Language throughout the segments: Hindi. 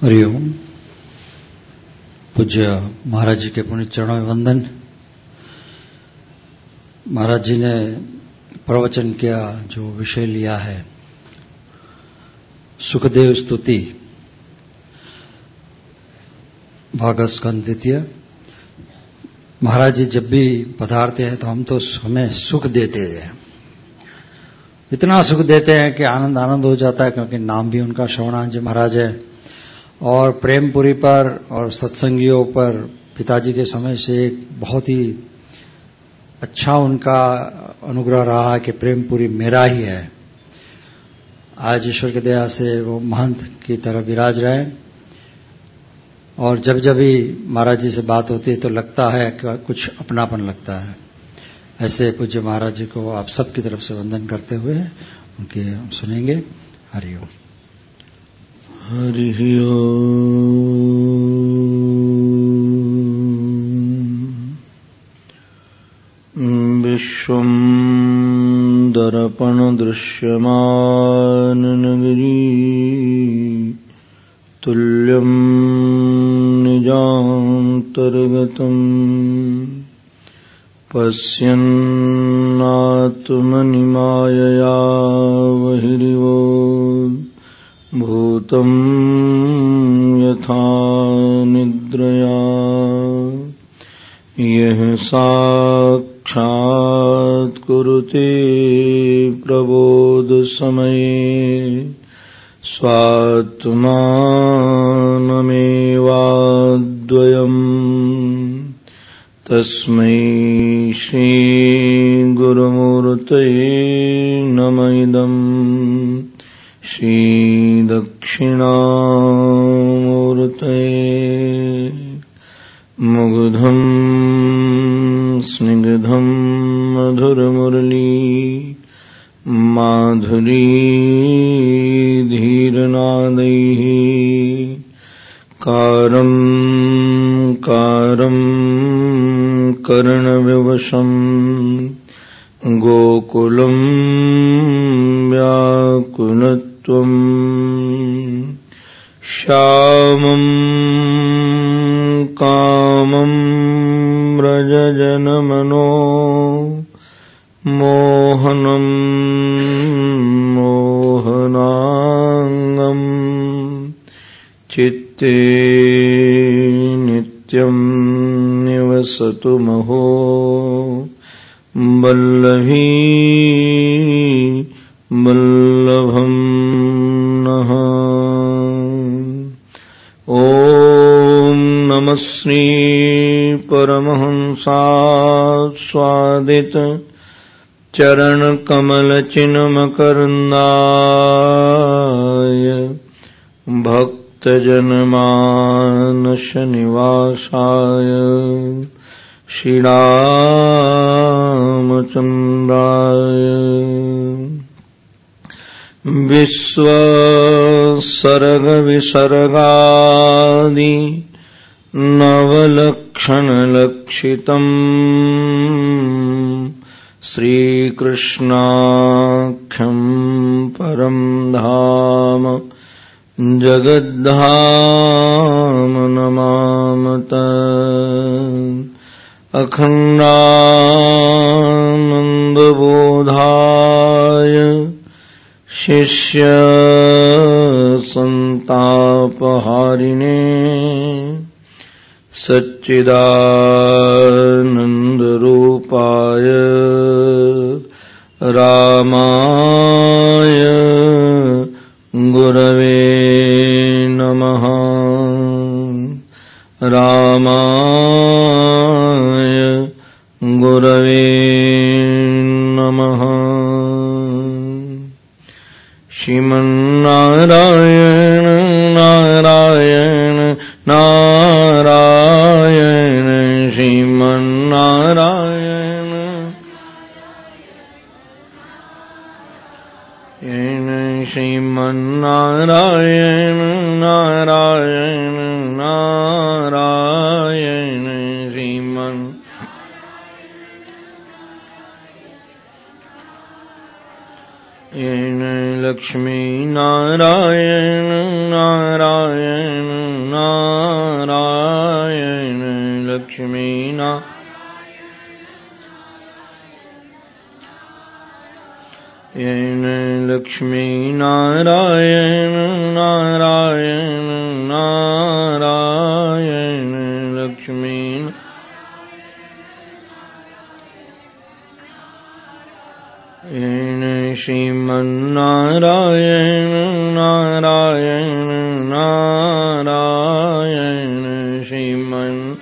हरिओम पूज्य महाराज जी के पुण्य चरणों में वंदन। महाराज जी ने प्रवचन किया, जो विषय लिया है, सुखदेव स्तुति भागत स्कंद द्वितीय। महाराज जी जब भी पधारते हैं तो हम तो हमें सुख देते हैं। इतना सुख देते हैं कि आनंद आनंद हो जाता है, क्योंकि नाम भी उनका श्रवणान जी महाराज है। और प्रेमपुरी पर और सत्संगियों पर पिताजी के समय से एक बहुत ही अच्छा उनका अनुग्रह रहा कि प्रेमपुरी मेरा ही है। आज ईश्वर की दया से वो महंत की तरह विराज रहे। और जब जब भी महाराज जी से बात होती है तो लगता है कि कुछ अपनापन लगता है। ऐसे पूज्य महाराज जी को आप सबकी तरफ़ से वंदन करते हुए उनके हम सुनेंगे। हरिओम हरिहो विश्वम् दर्पणदृश्यमाननगरी तुल्यम् निजान्तर्गतम् पश्यन्नात्मनिमायया भूतं यथा निद्रया। यः साक्षात्कुरुते प्रबोधसमये। स्वात्मानमेवाद्वयम्। निवसतु महो वल्लभी वल्लभम् नः। ॐ नमः श्रीपरमहंसास्वादित चरणकमलचिन्मकरन्दाय भक्तजनमानसनिवासाय। श्रीरामचन्द्राय। विश्वसर्गविसर्गादि नवलक्षणलक्षितम्। श्रीकृष्णाख्यम् परम् धाम जगद्धाम नमामत। अखण्डानन्दबोधाय शिष्य सन्तापहारिणे सच्चिदानन्दरूपाय रामाय श्रीमन्नारायण नारायण नारायण श्रीमन्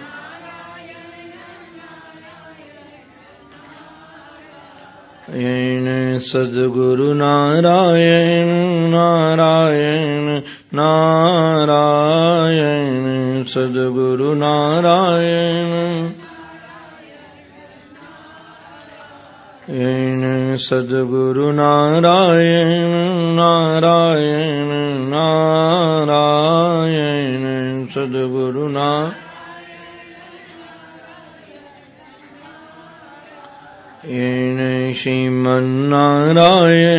येन सद्गुरु नारायण नारायण नारायण सद्गुरु सद्गुरु नारायण नारायण नारायण सद्गुरु ना श्रीमन्नारायण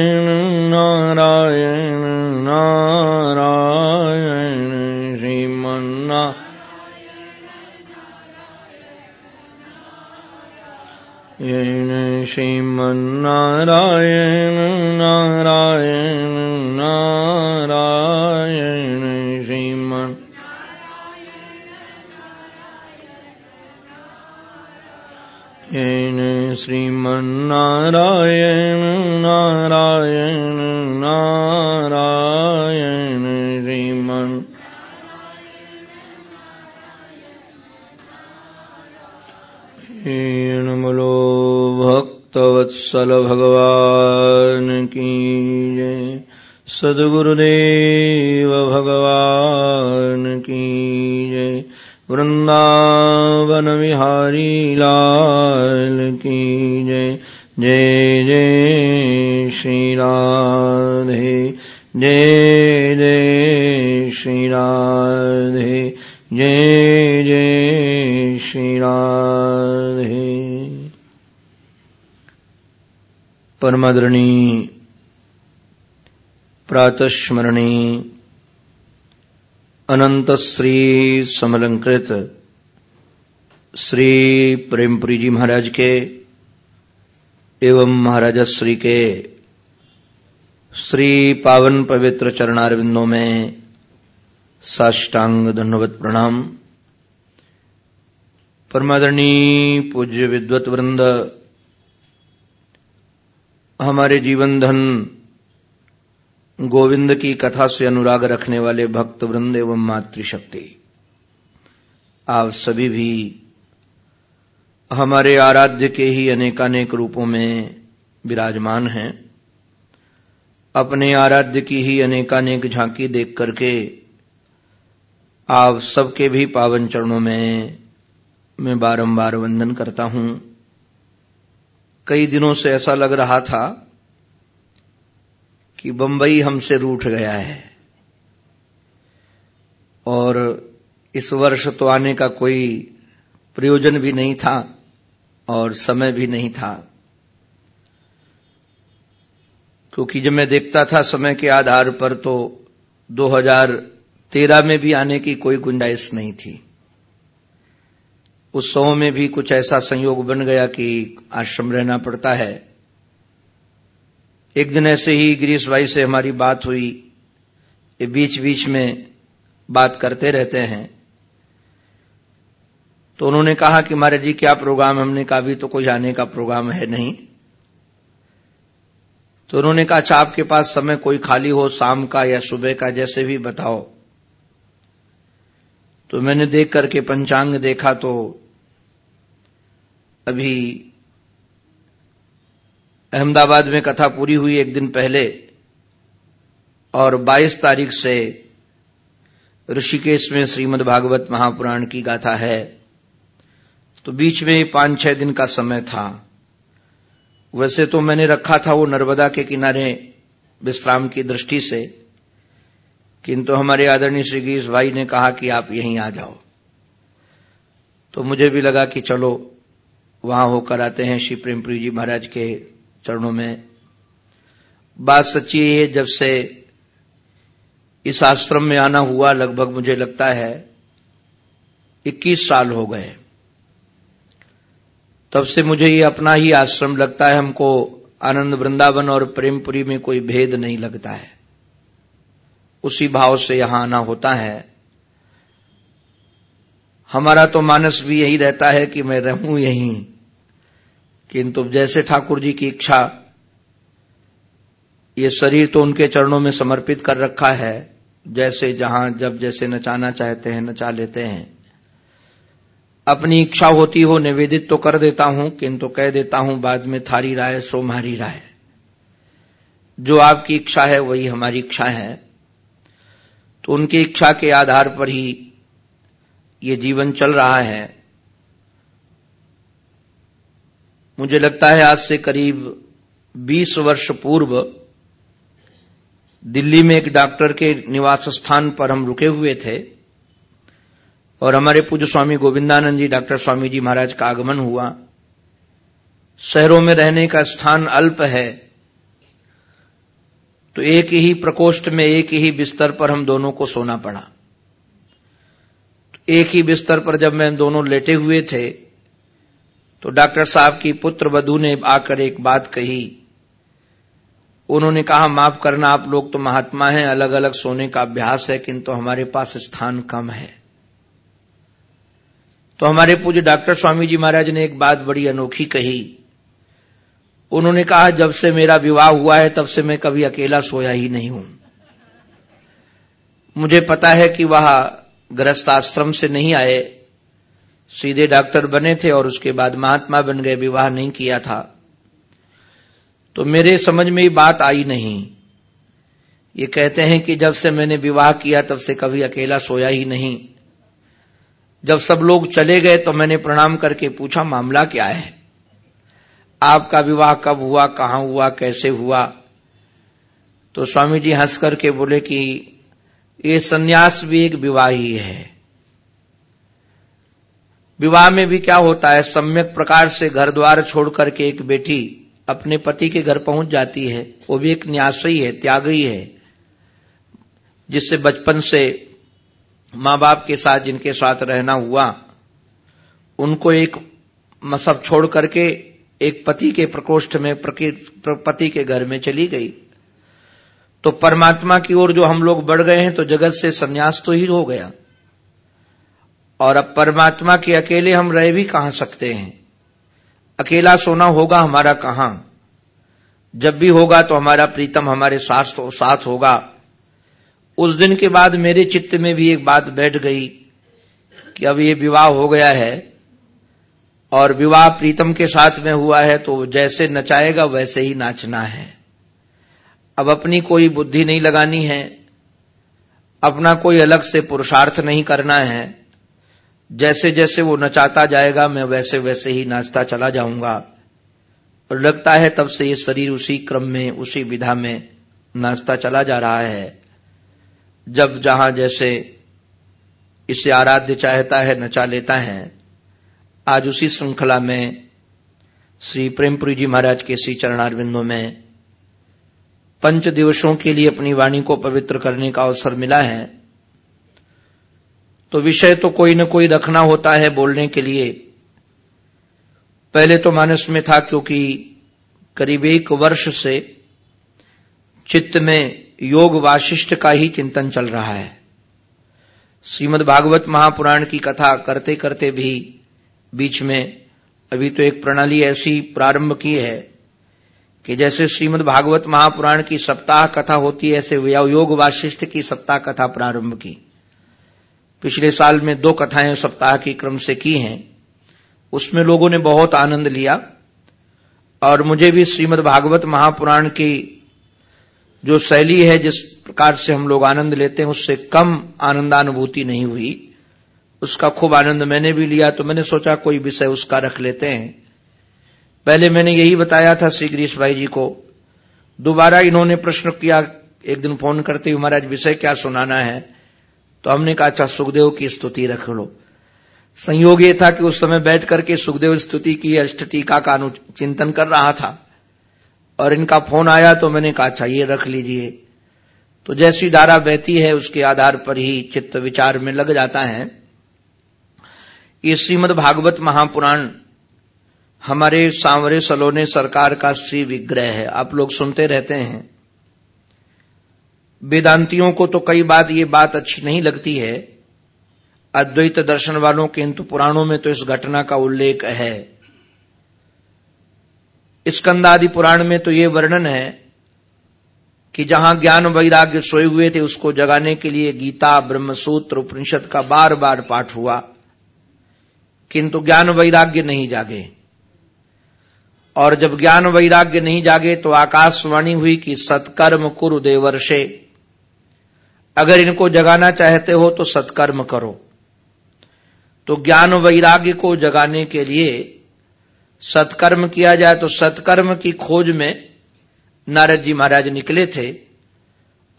भक्तवत्सल भगवान की जय। सदगुरुदेव भगवान की जय। वृंदावन विहारी लाल की जय। जय जय श्री राधे। जय जय श्री राधे। जय जय श्री राधे परमादरणी, प्रातस्मरणी अनंत श्री समलंकृत श्री प्रेमपुरी जी महाराज के एवं महाराजा श्री के श्री पावन पवित्र चरणारविंदों में साष्टांग धन्यवत प्रणाम। परमादरणी, पूज्य विद्वत वृंद हमारे जीवन धन गोविंद की कथा से अनुराग रखने वाले भक्त वृंद एवं मातृशक्ति, आप सभी भी हमारे आराध्य के ही अनेकानेक रूपों में विराजमान हैं। अपने आराध्य की ही अनेकानेक झांकी देख करके आप सबके भी पावन चरणों में मैं बारंबार वंदन करता हूँ। कई दिनों से ऐसा लग रहा था कि बंबई हमसे रूठ गया है। और इस वर्ष तो आने का कोई प्रयोजन भी नहीं था और समय भी नहीं था। क्योंकि जब मैं देखता था समय के आधार पर तो 2013 में भी आने की कोई गुंजाइश नहीं थी। उत्सवों में भी कुछ ऐसा संयोग बन गया कि आश्रम रहना पड़ता है। एक दिन ऐसे ही गिरीश भाई से हमारी बात हुई। ये बीच बीच में बात करते रहते हैं। तो उन्होंने कहा कि महाराज जी, क्या प्रोग्राम हमने कहा? अभी तो कोई आने का प्रोग्राम है नहीं। तो उन्होंने कहा अच्छा आपके पास समय कोई खाली हो, शाम का या सुबह का, जैसे भी बताओ। तो मैंने देख करके पंचांग देखा तो अभी अहमदाबाद में कथा पूरी हुई एक दिन पहले और 22 तारीख से ऋषिकेश में श्रीमद् भागवत महापुराण की गाथा है। तो बीच में पाँच छह दिन का समय था। वैसे तो मैंने रखा था वो नर्मदा के किनारे विश्राम की दृष्टि से, किंतु हमारे आदरणीय श्री गिरीश भाई ने कहा कि आप यहीं आ जाओ। तो मुझे भी लगा कि चलो वहाँ होकर आते हैं श्री प्रेमप्री जी महाराज के चरणों में। बात सच्ची है, जब से इस आश्रम में आना हुआ, लगभग मुझे लगता है 21 साल हो गए। तब से मुझे ये अपना ही आश्रम लगता है, हमको आनंद वृंदावन और प्रेमपुरी में कोई भेद नहीं लगता है। उसी भाव से यहाँ आना होता है। हमारा तो मानस भी यही रहता है कि मैं रहूँ यहीं। किंतु जैसे ठाकुर जी की इच्छा, ये शरीर तो उनके चरणों में समर्पित कर रखा है, जैसे जहाँ जब जैसे नचाना चाहते हैं, नचा लेते हैं। अपनी इच्छा होती हो, निवेदित तो कर देता हूँ, किंतु कह देता हूँ, बाद में थारी राय, सो मारी राय। जो आपकी इच्छा है, वही हमारी इच्छा है। तो उनकी इच्छा के आधार पर ही ये जीवन चल रहा है। मुझे लगता है आज से करीब 20 वर्ष पूर्व दिल्ली में एक डॉक्टर के निवास स्थान पर हम रुके हुए थे और हमारे पूज्य स्वामी गोविंदानंद जी, डॉक्टर स्वामी जी महाराज का आगमन हुआ। शहरों में रहने का स्थान अल्प है तो एक ही प्रकोष्ठ में एक ही बिस्तर पर हम दोनों को सोना पड़ा। एक ही बिस्तर पर जब मैं दोनों लेटे हुए थे तो डॉक्टर साहब की पुत्र वधु ने आकर एक बात कही। उन्होंने कहा, माफ़ करना, आप लोग तो महात्मा हैं अलग अलग सोने का अभ्यास है, किंतु हमारे पास स्थान कम है। तो हमारे पूज्य डॉक्टर स्वामी जी महाराज ने एक बात बड़ी अनोखी कही। उन्होंने कहा, जब से मेरा विवाह हुआ है, तब से मैं कभी अकेला सोया ही नहीं हूँ। मुझे पता है कि वह गृहस्थ आश्रम से नहीं आए सीधे डॉक्टर बने थे और उसके बाद महात्मा बन गए, विवाह नहीं किया था। तो मेरे समझ में ये बात आई नहीं। ये कहते हैं कि जब से मैंने विवाह किया, तब से कभी अकेला सोया ही नहीं। जब सब लोग चले गए तो मैंने प्रणाम करके पूछा, मामला क्या है? आपका विवाह कब हुआ, कहाँ हुआ, कैसे हुआ? तो स्वामी जी हंस करके बोले कि ये सन्यास भी एक विवाह ही है। विवाह में भी क्या होता है? सम्यक प्रकार से घर द्वार छोड़ करके एक बेटी अपने पति के घर पहुँच जाती है। वो भी एक न्यासी है, त्यागी है, जिससे बचपन से माँ बाप के साथ, जिनके साथ रहना हुआ, उनको एक मसब छोड़ करके एक पति के प्रकोष्ठ में पति के घर में चली गई। तो परमात्मा की ओर जो हम लोग बढ़ गए हैं तो जगत से संन्यास तो ही हो गया। और अब परमात्मा के अकेले हम रह भी कहाँ सकते हैं? अकेला सोना होगा हमारा कहाँ? जब भी होगा तो हमारा प्रीतम हमारे साथ तो साथ होगा। उस दिन के बाद मेरे चित्त में भी एक बात बैठ गई कि अब ये विवाह हो गया है और विवाह प्रीतम के साथ में हुआ है तो जैसे नचाएगा वैसे ही नाचना है। अब अपनी कोई बुद्धि नहीं लगानी है, अपना कोई अलग से पुरुषार्थ नहीं करना है। जैसे जैसे वो नचाता जाएगा, मैं वैसे वैसे ही नाचता चला जाऊँगा। और लगता है तब से ये शरीर उसी क्रम में, उसी विधा में नाचता चला जा रहा है। जब जहाँ जैसे इसे आराध्य चाहता है, नचा लेता है, आज उसी श्रृंखला में श्री प्रेमपुरी जी महाराज के श्री चरणारविंदों में पंच दिवसों के लिए अपनी वाणी को पवित्र करने का अवसर मिला है। तो विषय तो कोई न कोई रखना होता है बोलने के लिए। पहले तो मानस में था क्योंकि करीब एक वर्ष से चित्त में योग वाशिष्ठ का ही चिंतन चल रहा है। श्रीमद भागवत महापुराण की कथा करते करते भी बीच में अभी तो एक प्रणाली ऐसी प्रारंभ की है कि जैसे श्रीमद भागवत महापुराण की सप्ताह कथा होती है, ऐसे योग वाशिष्ठ की सप्ताह कथा प्रारंभ की। पिछले साल में दो कथाएँ सप्ताह के क्रम से की हैं। उसमें लोगों ने बहुत आनंद लिया और मुझे भी श्रीमद भागवत महापुराण की जो शैली है, जिस प्रकार से हम लोग आनंद लेते हैं, उससे कम आनंदानुभूति नहीं हुई। उसका खूब आनंद मैंने भी लिया तो मैंने सोचा कोई विषय उसका रख लेते हैं। पहले मैंने यही बताया था श्री गिरीश भाई जी को। दोबारा इन्होंने प्रश्न किया, एक दिन फ़ोन करते हुए, महाराज, विषय क्या सुनाना है? तो हमने कहा अच्छा सुखदेव की स्तुति रख लो। संयोग ये था कि उस समय बैठ करके सुखदेव स्तुति की अष्ट टीका का अनुचिंतन कर रहा था। और इनका फ़ोन आया तो मैंने कहा अच्छा ये रख लीजिए। तो जैसी धारा बहती है, उसके आधार पर ही चित्त विचार में लग जाता है। ये श्रीमद भागवत महापुराण, हमारे सांवरे सलोने सरकार का श्री विग्रह है। आप लोग सुनते रहते हैं। वेदांतियों को तो कई बात ये बात अच्छी नहीं लगती है। अद्वैत दर्शन वालों के हिंदू पुराणों में तो इस घटना का उल्लेख है। स्कंदादि पुराण में तो ये वर्णन है कि जहाँ ज्ञान वैराग्य सोए हुए थे, उसको जगाने के लिए गीता, ब्रह्मसूत्र, उपनिषद का बार बार पाठ हुआ। किंतु ज्ञान वैराग्य नहीं जागे। और जब ज्ञान वैराग्य नहीं जागे तो आकाशवाणी हुई कि सत्कर्म कुरु देवर्षे अगर इनको जगाना चाहते हो तो सत्कर्म करो। तो ज्ञान वैराग्य को जगाने के लिए सत्कर्म किया जाए तो सत्कर्म की खोज में नारद जी महाराज निकले थे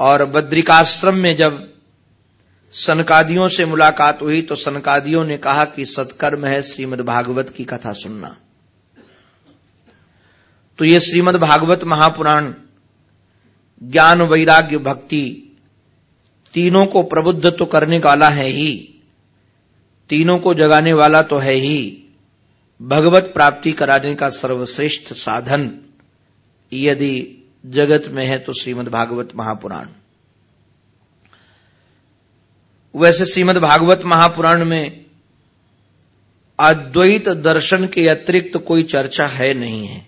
और बद्रिकाश्रम में जब सनकादियों से मुलाकात हुई तो सनकादियों ने कहा कि सत्कर्म है श्रीमद भागवत की कथा सुनना। तो ये श्रीमद भागवत महापुराण ज्ञान वैराग्य भक्ति तीनों को प्रबुद्ध तो करने वाला है ही। तीनों को जगाने वाला तो है ही। भगवत प्राप्ति कराने का सर्वश्रेष्ठ साधन। यदि जगत में है तो श्रीमद भागवत महापुराण। वैसे श्रीमद भागवत महापुराण में अद्वैत दर्शन के अतिरिक्त तो कोई चर्चा है नहीं है।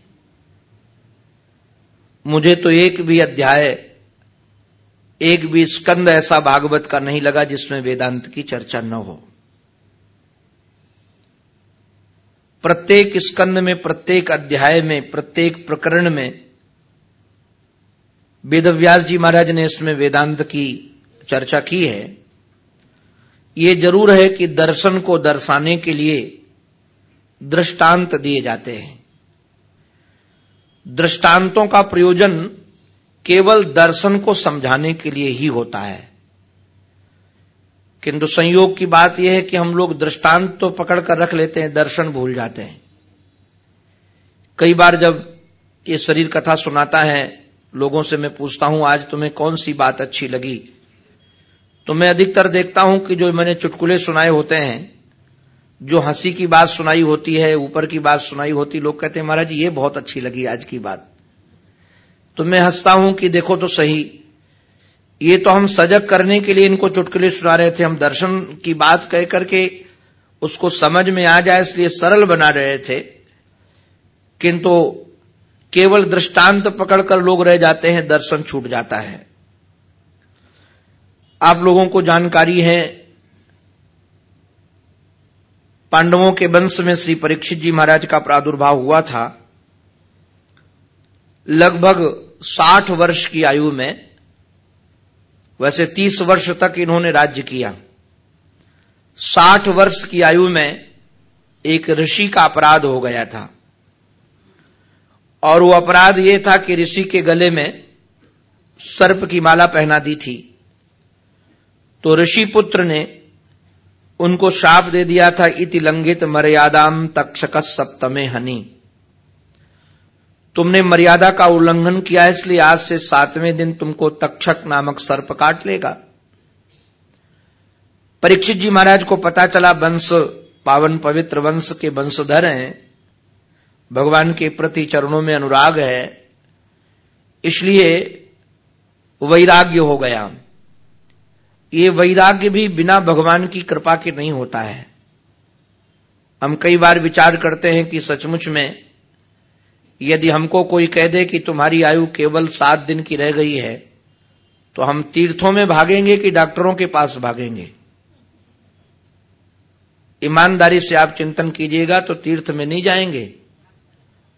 मुझे तो एक भी अध्याय एक भी स्कंद ऐसा भागवत का नहीं लगा जिसमें वेदांत की चर्चा न हो। प्रत्येक स्कंद में, प्रत्येक अध्याय में, प्रत्येक प्रकरण में वेदव्यास जी महाराज ने इसमें वेदांत की चर्चा की है। ये ज़रूर है कि दर्शन को दर्शाने के लिए दृष्टांत दिए जाते हैं। दृष्टांतों का प्रयोजन केवल दर्शन को समझाने के लिए ही होता है। किंतु संयोग की बात यह है कि हम लोग दृष्टांत तो पकड़ कर रख लेते हैं, दर्शन भूल जाते हैं। कई बार जब ये शरीर कथा सुनाता है, लोगों से मैं पूछता हूँ, आज तुम्हें कौन सी बात अच्छी लगी? तो मैं अधिकतर देखता हूँ कि जो मैंने चुटकुले सुनाए होते हैं, जो हँसी की बात सुनाई होती है, ऊपर की बात सुनाई होती, लोग कहते हैं, महाराज, ये बहुत अच्छी लगी आज की बात। तो मैं हंसता हूँ कि देखो तो सही। ये तो हम सजग करने के लिए इनको चुटकुले सुना रहे थे, हम दर्शन की बात कह करके उसको समझ में आ जाए, इसलिए सरल बना रहे थे। किंतु केवल दृष्टांत पकड़कर लोग रह जाते हैं, दर्शन छूट जाता है। आप लोगों को जानकारी है, पांडवों के वंश में श्री परीक्षित जी महाराज का प्रादुर्भाव हुआ था। लगभग साठ वर्ष की आयु में, वैसे तीस वर्ष तक इन्होंने राज्य किया। साठ वर्ष की आयु में एक ऋषि का अपराध हो गया था। और वो अपराध ये था कि ऋषि के गले में सर्प की माला पहना दी थी। तो ऋषि पुत्र ने उनको श्राप दे दिया था, इति लंघित मर्यादाम तक्षक सप्तमे हनी। तुमने मर्यादा का उल्लंघन किया, इसलिए आज से सातवें दिन तुमको तक्षक नामक सर्प काट लेगा। परीक्षित जी महाराज को पता चला, वंश, पावन पवित्र वंश के वंशधर हैं। भगवान के प्रति चरणों में अनुराग है। इसलिए वैराग्य हो गया। ये वैराग्य भी बिना भगवान की कृपा के नहीं होता है। हम कई बार विचार करते हैं कि सचमुच में यदि हमको कोई कह दे कि तुम्हारी आयु केवल सात दिन की रह गई है तो हम तीर्थों में भागेंगे कि डॉक्टरों के पास भागेंगे? ईमानदारी से आप चिंतन कीजिएगा तो तीर्थ में नहीं जाएँगे,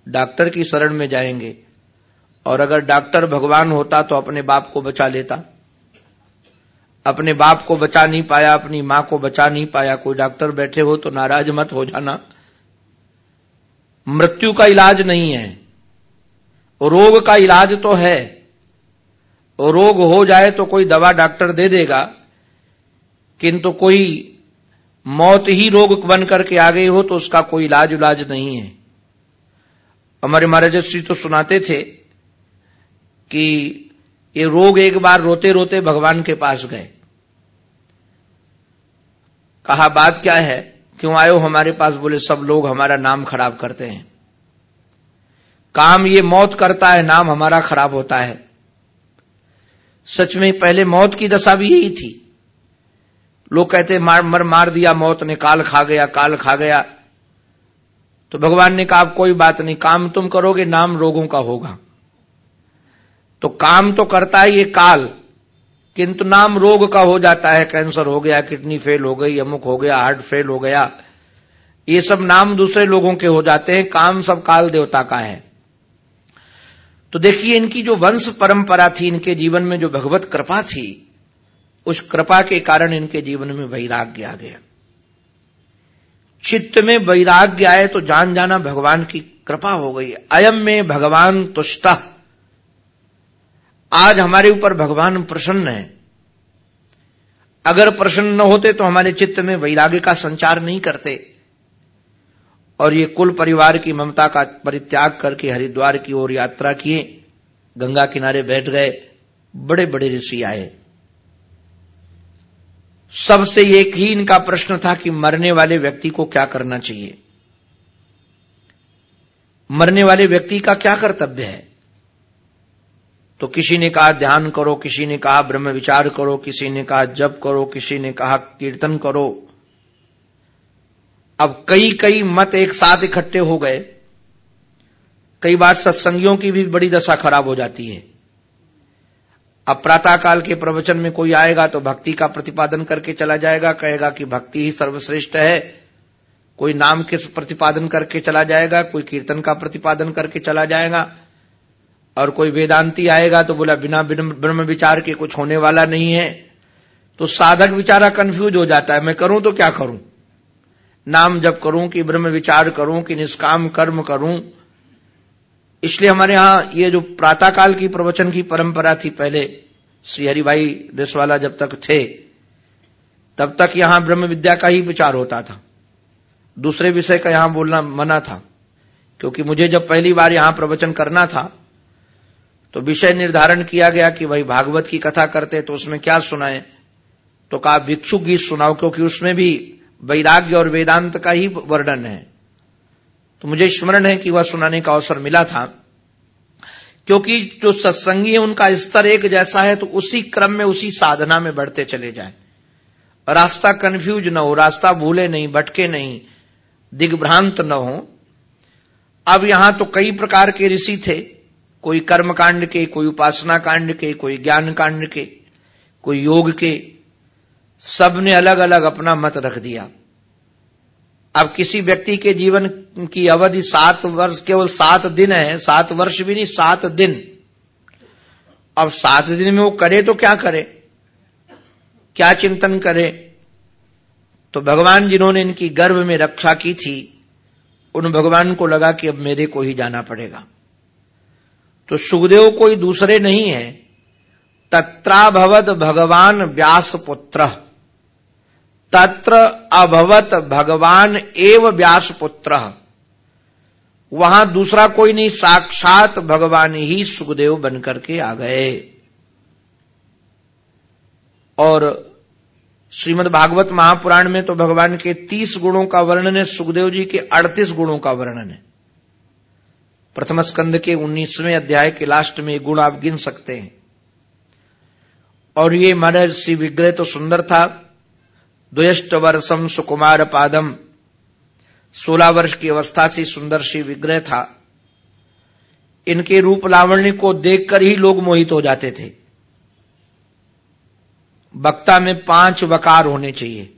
डॉक्टर की शरण में जाएँगे। और अगर डॉक्टर भगवान होता तो अपने बाप को बचा लेता। अपने बाप को बचा नहीं पाया, अपनी माँ को बचा नहीं पाया, कोई डॉक्टर बैठे हो तो नाराज़ मत हो जाना। मृत्यु का इलाज नहीं है। रोग का इलाज तो है। रोग हो जाए तो कोई दवा डॉक्टर दे देगा, किंतु कोई मौत ही रोग बन करके आ गई हो तो उसका कोई इलाज इलाज नहीं है। हमारे महाराज श्री तो सुनाते थे कि ये रोग एक बार रोते रोते भगवान के पास गए। कहा, बात क्या है? क्यों आयो हमारे पास? बोले, सब लोग हमारा नाम खराब करते हैं। काम ये मौत करता है, नाम हमारा खराब होता है। सच में पहले मौत की दशा भी यही थी। लोग कहते, मार, मर, मार दिया, मौत ने, काल खा गया, काल खा गया। तो भगवान ने कहा कोई बात नहीं, काम तुम करोगे, नाम रोगों का होगा। तो काम तो करता है ये काल। किंतु नाम रोग का हो जाता है, कैंसर हो गया, किडनी फेल हो गई, अमुक हो गया, हार्ट फेल हो गया, ये सब नाम दूसरे लोगों के हो जाते हैं, काम सब काल देवता का है। तो देखिए, इनकी जो वंश परंपरा थी, इनके जीवन में जो भगवत कृपा थी, उस कृपा के कारण इनके जीवन में वैराग्य आ गया। चित्त में वैराग्य आए तो जान जाना भगवान की कृपा हो गई। अयम में भगवान तुष्ट। आज हमारे ऊपर भगवान प्रसन्न है। अगर प्रसन्न न होते तो हमारे चित्त में वैराग्य का संचार नहीं करते। और ये कुल परिवार की ममता का परित्याग करके हरिद्वार की ओर यात्रा किए, गंगा किनारे बैठ गए बड़े बड़े ऋषि आए। सबसे एक ही इनका प्रश्न था कि मरने वाले व्यक्ति को क्या करना चाहिए? मरने वाले व्यक्ति का क्या कर्तव्य है? तो किसी ने कहा, ध्यान करो। किसी ने कहा, ब्रह्म विचार करो। किसी ने कहा, जप करो। किसी ने कहा, कीर्तन करो। अब कई कई मत एक साथ इकट्ठे हो गए। कई बार सत्संगियों की भी बड़ी दशा खराब हो जाती है। अब प्रातः काल के प्रवचन में कोई आएगा तो भक्ति का प्रतिपादन करके चला जाएगा। कहेगा कि भक्ति ही सर्वश्रेष्ठ है। कोई नाम के प्रतिपादन करके चला जाएगा, कोई कीर्तन का प्रतिपादन करके चला जाएगा। और कोई वेदांती आएगा तो बोला, बिना ब्रह्म विचार के कुछ होने वाला नहीं है। तो साधक विचारा कंफ्यूज हो जाता है, मैं करूँ तो क्या करूँ? नाम जब करूँ कि ब्रह्म विचार करूँ कि निष्काम कर्म करूँ? इसलिए हमारे यहाँ ये जो प्रातःकाल की प्रवचन की परंपरा थी पहले, श्री हरिभाई रिसवाला जब तक थे, तब तक यहाँ ब्रह्म विद्या का ही विचार होता था। दूसरे विषय का यहाँ बोलना मना था, क्योंकि मुझे जब पहली बार यहाँ प्रवचन करना था तो विषय निर्धारण किया गया कि भाई भागवत की कथा करते तो उसमें क्या सुनाए? तो कहा, भिक्षु गीत सुनाओ, क्योंकि उसमें भी वैराग्य और वेदांत का ही वर्णन है। तो मुझे स्मरण है कि वह सुनाने का अवसर मिला था, क्योंकि जो सत्संगी है, उनका स्तर एक जैसा है तो उसी क्रम में, उसी साधना में बढ़ते चले जाए। रास्ता कंफ्यूज न हो, रास्ता भूले नहीं, भटके नहीं, दिग्भ्रांत न हो। अब यहाँ तो कई प्रकार के ऋषि थे कोई कर्म कांड के, कोई उपासना कांड के, कोई ज्ञान कांड के, कोई योग के सबने अलग अलग अपना मत रख दिया। अब किसी व्यक्ति के जीवन की अवधि सात वर्ष, केवल सात दिन है, सात वर्ष भी नहीं, सात दिन। अब सात दिन में वो करे तो क्या करे? क्या चिंतन करे? तो भगवान जिन्होंने इनकी गर्भ में रक्षा की थी, उन भगवान को लगा कि अब मेरे को ही जाना पड़ेगा। तो सुखदेव कोई दूसरे नहीं है। तत्राभवत भगवान व्यास पुत्र तत्र अभवत भगवान एव व्यास पुत्र वहाँ दूसरा कोई नहीं, साक्षात भगवान ही सुखदेव बनकर के आ गए। और श्रीमद भागवत महापुराण में तो भगवान के तीस गुणों का वर्णन है, सुखदेव जी के अड़तीस गुणों का वर्णन है। प्रथम स्कंद के उन्नीसवें अध्याय के लास्ट में गुण आप गिन सकते हैं। और ये महाराज श्री विग्रह तो सुंदर था। द्वयष्ट वर्षम सुकुमार पादम। सोलह वर्ष की अवस्था से सुंदर श्री विग्रह था। इनके रूप लावण्य को देखकर ही लोग मोहित हो जाते थे। वक्ता में पाँच बकार होने चाहिए।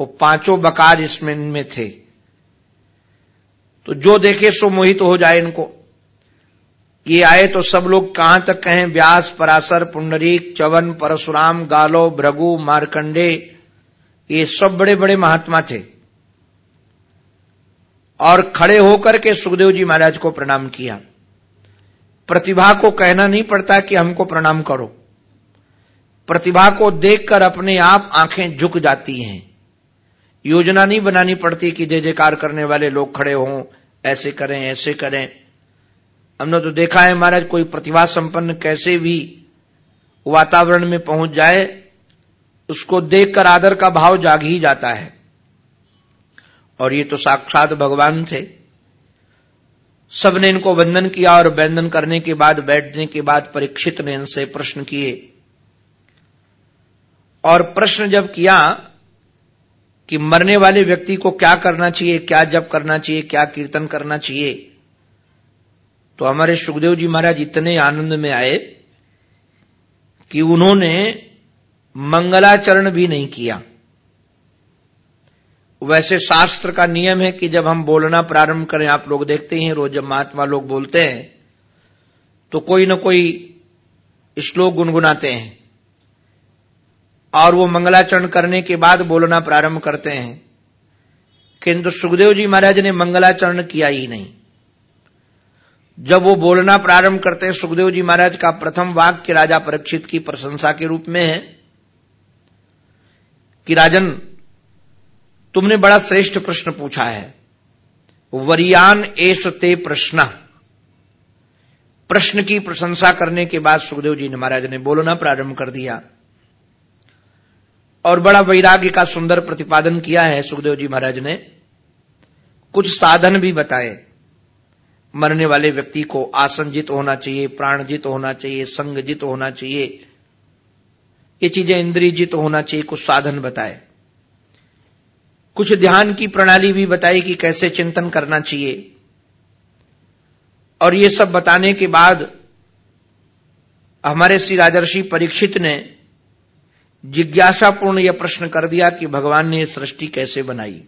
वो पाँचों बकार इसमें इनमें थे। तो जो देखे सो मोहित तो हो जाए इनको। ये आए तो सब लोग कहाँ तक कहें, व्यास, पराशर, पुंडरीक, चवन, परशुराम, गालो भ्रगु मारकंडे, ये सब बड़े बड़े महात्मा थे। और खड़े होकर के सुखदेव जी महाराज को प्रणाम किया। प्रतिभा को कहना नहीं पड़ता कि हमको प्रणाम करो। प्रतिभा को देखकर अपने आप आँखें झुक जाती हैं। योजना नहीं बनानी पड़ती कि जय जयकार करने वाले लोग खड़े हों ऐसे करें ऐसे करें। हमने तो देखा है महाराज, कोई प्रतिभा संपन्न कैसे भी वातावरण में पहुँच जाए, उसको देखकर आदर का भाव जाग ही जाता है। और ये तो साक्षात भगवान थे। सबने इनको वंदन किया और वंदन करने के बाद, बैठने के बाद परीक्षित ने इनसे प्रश्न किए। और प्रश्न जब किया कि मरने वाले व्यक्ति को क्या करना चाहिए, क्या जप करना चाहिए, क्या कीर्तन करना चाहिए। तो हमारे सुखदेव जी महाराज इतने आनंद में आए कि उन्होंने मंगलाचरण भी नहीं किया। वैसे शास्त्र का नियम है कि जब हम बोलना प्रारंभ करें, आप लोग देखते हैं, रोज जब महात्मा लोग बोलते हैं तो कोई ना कोई श्लोक गुनगुनाते हैं। और वो मंगलाचरण करने के बाद बोलना प्रारंभ करते हैं। किंतु सुखदेव जी महाराज ने मंगलाचरण किया ही नहीं। जब वो बोलना प्रारंभ करते हैं, सुखदेव जी महाराज का प्रथम वाक्य राजा परीक्षित की प्रशंसा के रूप में है कि, राजन, तुमने बड़ा श्रेष्ठ प्रश्न पूछा है। वरियान एस ते प्रश्न। प्रश्न की प्रशंसा करने के बाद सुखदेव जी महाराज ने बोलना प्रारंभ कर दिया। और बड़ा वैराग्य का सुंदर प्रतिपादन किया है सुखदेव जी महाराज ने। कुछ साधन भी बताए। मरने वाले व्यक्ति को आसनजित होना चाहिए, प्राणजित होना चाहिए, संगजित होना चाहिए। ये चीज़ें इंद्रियजित होना चाहिए, कुछ साधन बताए। कुछ ध्यान की प्रणाली भी बताई कि कैसे चिंतन करना चाहिए। और ये सब बताने के बाद हमारे श्री राजर्षि परीक्षित ने जिज्ञासापूर्ण यह प्रश्न कर दिया कि भगवान ने यह सृष्टि कैसे बनाई।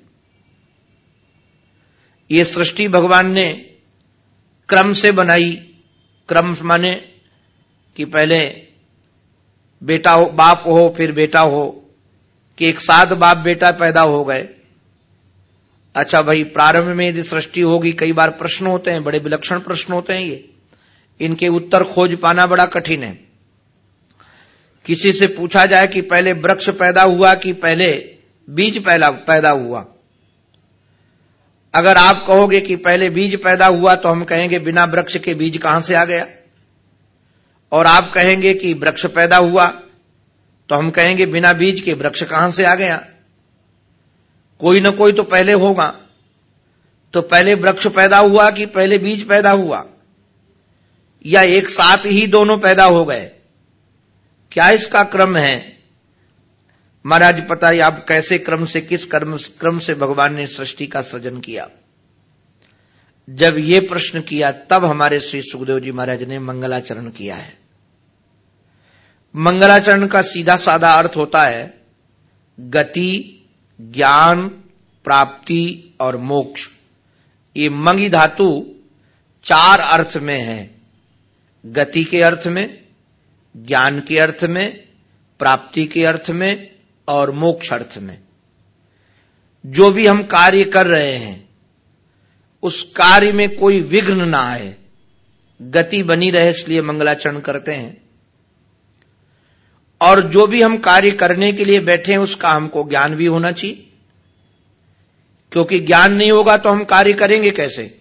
ये सृष्टि भगवान ने क्रम से बनाई। क्रम माने कि पहले बेटा हो, बाप हो, फिर बेटा हो, कि एक साथ बाप बेटा पैदा हो गए। अच्छा भाई, प्रारंभ में यदि सृष्टि होगी, कई बार प्रश्न होते हैं, बड़े विलक्षण प्रश्न होते हैं ये। इनके उत्तर खोज पाना बड़ा कठिन है। किसी से पूछा जाए कि पहले वृक्ष पैदा हुआ कि पहले बीज पैदा हुआ? अगर आप कहोगे कि पहले बीज पैदा हुआ तो हम कहेंगे बिना वृक्ष के बीज कहाँ से आ गया? और आप कहेंगे कि वृक्ष पैदा हुआ तो हम कहेंगे बिना बीज के वृक्ष कहाँ से आ गया? कोई ना कोई तो पहले होगा। तो पहले वृक्ष पैदा हुआ कि पहले बीज पैदा हुआ? या एक साथ ही दोनों पैदा हो गए? क्या इसका क्रम है? महाराज पता है आप कैसे क्रम से, किस कर्म, क्रम से भगवान ने सृष्टि का सृजन किया। जब ये प्रश्न किया, तब हमारे श्री सुखदेव जी महाराज ने मंगलाचरण किया है। मंगलाचरण का सीधा साधा अर्थ होता है, गति, ज्ञान, प्राप्ति और मोक्ष। ये मंगी धातु चार अर्थ में है, गति के अर्थ में ज्ञान के अर्थ में, प्राप्ति के अर्थ में और मोक्ष अर्थ में। जो भी हम कार्य कर रहे हैं, उस कार्य में कोई विघ्न ना आए। गति बनी रहे इसलिए मंगलाचरण करते हैं। और जो भी हम कार्य करने के लिए बैठे हैं, उसका हमको ज्ञान भी होना चाहिए। क्योंकि ज्ञान नहीं होगा तो हम कार्य करेंगे कैसे?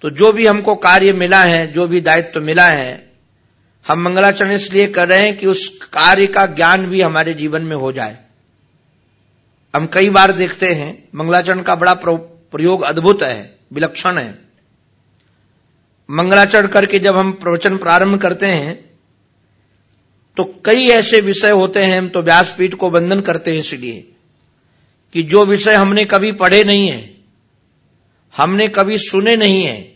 तो जो भी हमको कार्य मिला है, जो भी दायित्व तो मिला है हम मंगलाचरण इसलिए कर रहे हैं कि उस कार्य का ज्ञान भी हमारे जीवन में हो जाए। हम कई बार देखते हैं, मंगलाचरण का बड़ा प्रयोग अद्भुत है, विलक्षण है। मंगलाचरण करके जब हम प्रवचन प्रारंभ करते हैं तो कई ऐसे विषय होते हैं, हम तो व्यासपीठ को बंधन करते हैं इसलिए, कि जो विषय हमने कभी पढ़े नहीं है, हमने कभी सुने नहीं है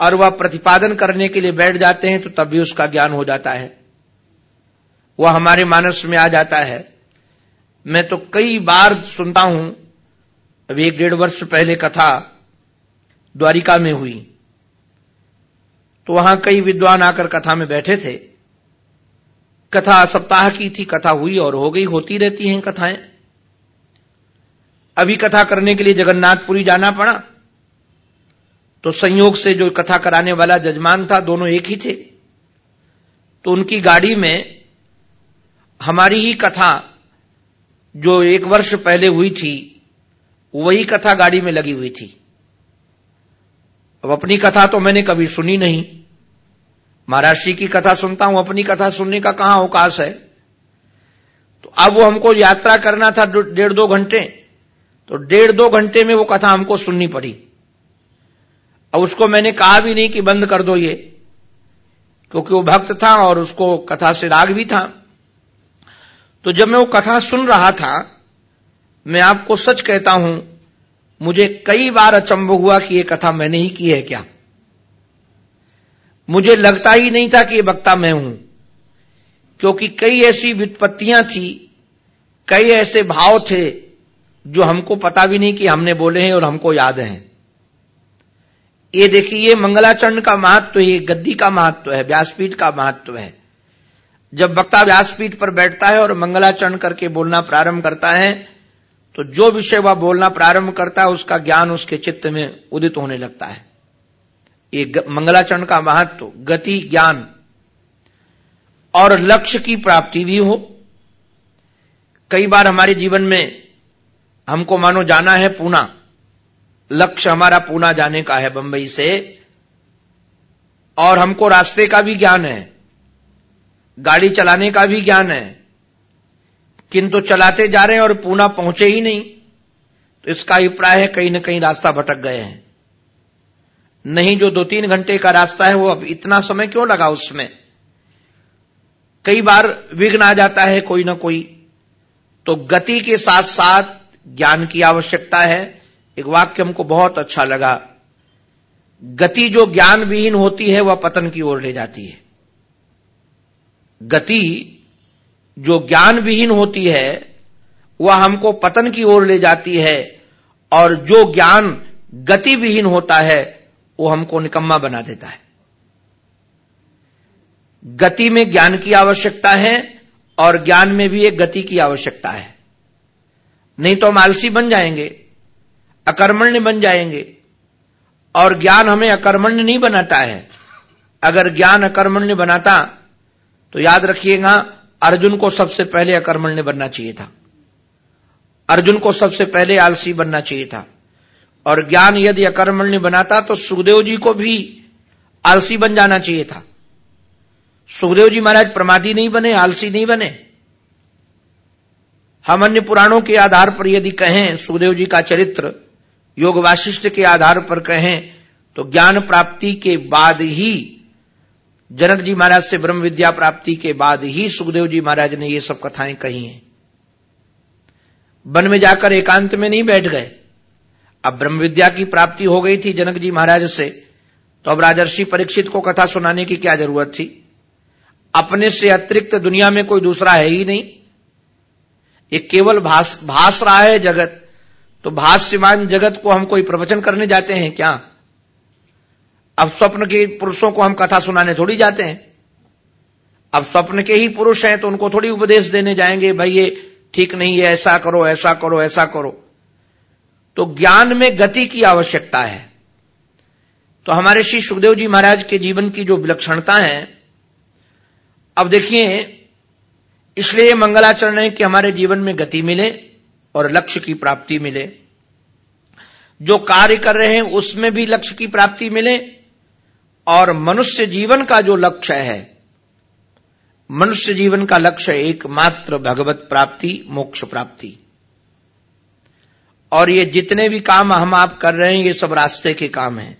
और वह प्रतिपादन करने के लिए बैठ जाते हैं तो तब भी उसका ज्ञान हो जाता है। वह हमारे मानस में आ जाता है। मैं तो कई बार सुनता हूँ, अभी एक डेढ़ वर्ष पहले कथा द्वारिका में हुई। तो वहाँ कई विद्वान आकर कथा में बैठे थे। कथा सप्ताह की थी, कथा हुई और हो गई, होती रहती हैं कथाएँ। अभी कथा करने के लिए जगन्नाथपुरी जाना पड़ा। तो संयोग से जो कथा कराने वाला जजमान था, दोनों एक ही थे। तो उनकी गाड़ी में हमारी ही कथा जो एक वर्ष पहले हुई थी, वही कथा गाड़ी में लगी हुई थी। अब अपनी कथा तो मैंने कभी सुनी नहीं। महाराष्ट्र की कथा सुनता हूँ, अपनी कथा सुनने का कहाँ अवकाश है? तो अब वो हमको यात्रा करना था डेढ़ दो घंटे। तो डेढ़ दो घंटे में वो कथा हमको सुननी पड़ी। और उसको मैंने कहा भी नहीं कि बंद कर दो ये, क्योंकि वो भक्त था और उसको कथा से राग भी था। तो जब मैं वो कथा सुन रहा था, मैं आपको सच कहता हूँ, मुझे कई बार अचंभ हुआ कि ये कथा मैंने ही की है क्या? मुझे लगता ही नहीं था कि ये वक्ता मैं हूँ, क्योंकि कई ऐसी वित्पत्तियाँ थी, कई ऐसे भाव थे, जो हमको पता भी नहीं कि हमने बोले हैं और हमको याद हैं। ये देखिए, ये मंगलाचरण का महत्व, ये गद्दी का महत्व है, व्यासपीठ का महत्व है। जब वक्ता व्यासपीठ पर बैठता है और मंगलाचरण करके बोलना प्रारंभ करता है तो जो विषय वह बोलना प्रारंभ करता है, उसका ज्ञान उसके चित्त में उदित होने लगता है। ये मंगलाचरण का महत्व, गति, ज्ञान और लक्ष्य की प्राप्ति भी हो। कई बार हमारे जीवन में हमको मानो जाना है पूना। लक्ष्य हमारा पूना जाने का है बंबई से, और हमको रास्ते का भी ज्ञान है, गाड़ी चलाने का भी ज्ञान है, किंतु चलाते जा रहे हैं और पूना पहुँचे ही नहीं तो इसका अभिप्राय है कहीं ना कहीं रास्ता भटक गए हैं। नहीं, जो दो तीन घंटे का रास्ता है, वो अब इतना समय क्यों लगा उसमें? कई बार विघ्न आ जाता है कोई ना कोई तो गति के साथ साथ ज्ञान की आवश्यकता है एक वाक्य हमको बहुत अच्छा लगा। गति जो ज्ञान विहीन होती है, वह पतन की ओर ले जाती है। गति जो ज्ञान विहीन होती है, वह हमको पतन की ओर ले जाती है और जो ज्ञान गति विहीन होता है वो हमको निकम्मा बना देता है। गति में ज्ञान की आवश्यकता है और ज्ञान में भी एक गति की आवश्यकता है। नहीं तो हम आलसी बन जाएँगे। अकर्मण्य बन जाएँगे। और ज्ञान हमें अकर्मण्य नहीं बनाता है। अगर ज्ञान अकर्मण्य बनाता तो याद रखिएगा, अर्जुन को सबसे पहले अकर्मण्य बनना चाहिए था। अर्जुन को सबसे पहले आलसी बनना चाहिए था। और ज्ञान यदि अकर्मण्य बनाता तो सुखदेव जी को भी आलसी बन जाना चाहिए था। सुखदेव जी महाराज प्रमादी नहीं बने, आलसी नहीं बने। हम अन्य पुराणों के आधार पर यदि कहें सुखदेव जी का चरित्र योग वाशिष्ठ के आधार पर कहें तो ज्ञान प्राप्ति के बाद ही, जनक जी महाराज से ब्रह्म विद्या प्राप्ति के बाद ही सुखदेव जी महाराज ने ये सब कथाएँ कही हैं। वन में जाकर एकांत में नहीं बैठ गए। अब ब्रह्म विद्या की प्राप्ति हो गई थी जनक जी महाराज से तो अब राजर्षि परीक्षित को कथा सुनाने की क्या ज़रूरत थी? अपने से अतिरिक्त दुनिया में कोई दूसरा है ही नहीं। ये केवल भास भास रहा है जगत। तो भाष्यमान जगत को हम कोई प्रवचन करने जाते हैं क्या? अब स्वप्न के पुरुषों को हम कथा सुनाने थोड़ी जाते हैं। अब स्वप्न के ही पुरुष हैं तो उनको थोड़ी उपदेश देने जाएँगे, भाई ये ठीक नहीं है, ऐसा करो ऐसा करो ऐसा करो। तो ज्ञान में गति की आवश्यकता है। तो हमारे श्री सुखदेव जी महाराज के जीवन की जो विलक्षणता है, अब देखिए, इसलिए मंगलाचरण है कि हमारे जीवन में गति मिले। और लक्ष्य की प्राप्ति मिले। जो कार्य कर रहे हैं, उसमें भी लक्ष्य की प्राप्ति मिले। और मनुष्य जीवन का जो लक्ष्य है, मनुष्य जीवन का लक्ष्य एकमात्र भगवत प्राप्ति, मोक्ष प्राप्ति। और ये जितने भी काम हम आप कर रहे हैं, ये सब रास्ते के काम हैं।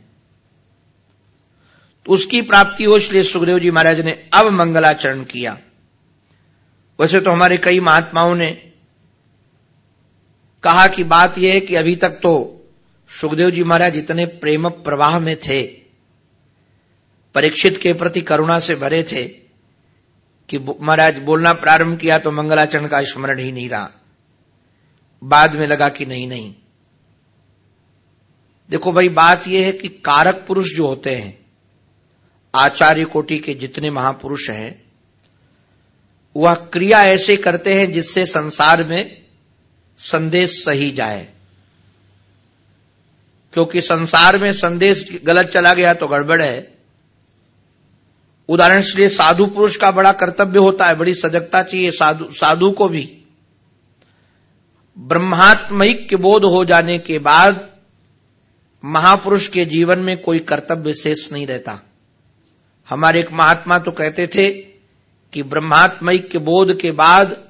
तो उसकी प्राप्ति हो, इसलिए सुखदेव जी महाराज ने अब मंगलाचरण किया। वैसे तो हमारे कई महात्माओं ने कहा कि बात यह है कि अभी तक तो सुखदेव जी महाराज इतने प्रेम प्रवाह में थे, परीक्षित के प्रति करुणा से भरे थे, कि महाराज बोलना प्रारंभ किया तो मंगलाचरण का स्मरण ही नहीं रहा। बाद में लगा कि नहीं नहीं। देखो भाई, बात यह है कि कारक पुरुष जो होते हैं, आचार्य कोटि के जितने महापुरुष हैं, वह क्रिया ऐसे करते हैं जिससे संसार में संदेश सही जाए। क्योंकि संसार में संदेश गलत चला गया तो गड़बड़ है। उदाहरण के लिए साधु पुरुष का बड़ा कर्तव्य होता है, बड़ी सजगता चाहिए साधु साधु को भी। ब्रह्मात्मिक बोध हो जाने के बाद महापुरुष के जीवन में कोई कर्तव्य शेष नहीं रहता। हमारे एक महात्मा तो कहते थे कि ब्रह्मात्मिक के बोध के बाद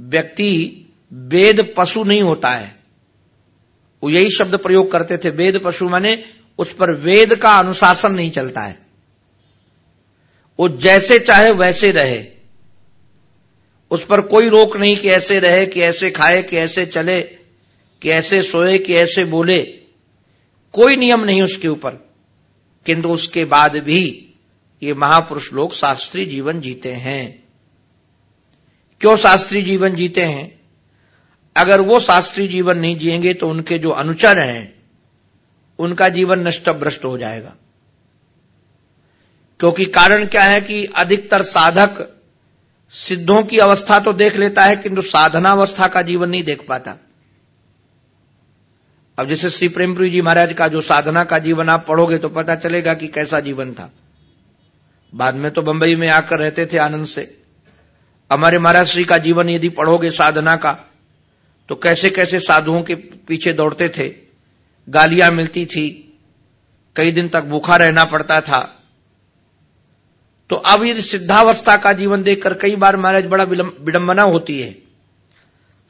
व्यक्ति वेद पशु नहीं होता है। वो यही शब्द प्रयोग करते थे वेद पशु माने उस पर वेद का अनुशासन नहीं चलता है। वो जैसे चाहे वैसे रहे। उस पर कोई रोक नहीं कि ऐसे रहे, कि ऐसे खाए, कि ऐसे चले, कि ऐसे सोए, कि ऐसे बोले। कोई नियम नहीं उसके ऊपर। किंतु उसके बाद भी ये महापुरुष लोग शास्त्रीय जीवन जीते हैं। क्यों शास्त्रीय जीवन जीते हैं? अगर वो शास्त्रीय जीवन नहीं जिएँगे तो उनके जो अनुचर हैं, उनका जीवन नष्ट भ्रष्ट हो जाएगा। क्योंकि कारण क्या है कि अधिकतर साधक सिद्धों की अवस्था तो देख लेता है, किंतु साधनावस्था का जीवन नहीं देख पाता। अब जैसे श्री प्रेमपुरी जी महाराज का जो साधना का जीवन आप पढ़ोगे तो पता चलेगा कि कैसा जीवन था। बाद में तो बंबई में आकर रहते थे आनंद से। हमारे महाराज श्री का जीवन यदि पढ़ोगे साधना का तो कैसे कैसे साधुओं के पीछे दौड़ते थे, गालियाँ मिलती थी, कई दिन तक भूखा रहना पड़ता था। तो अब ये सिद्धावस्था का जीवन देखकर कई बार महाराज बड़ा विडंबना होती है।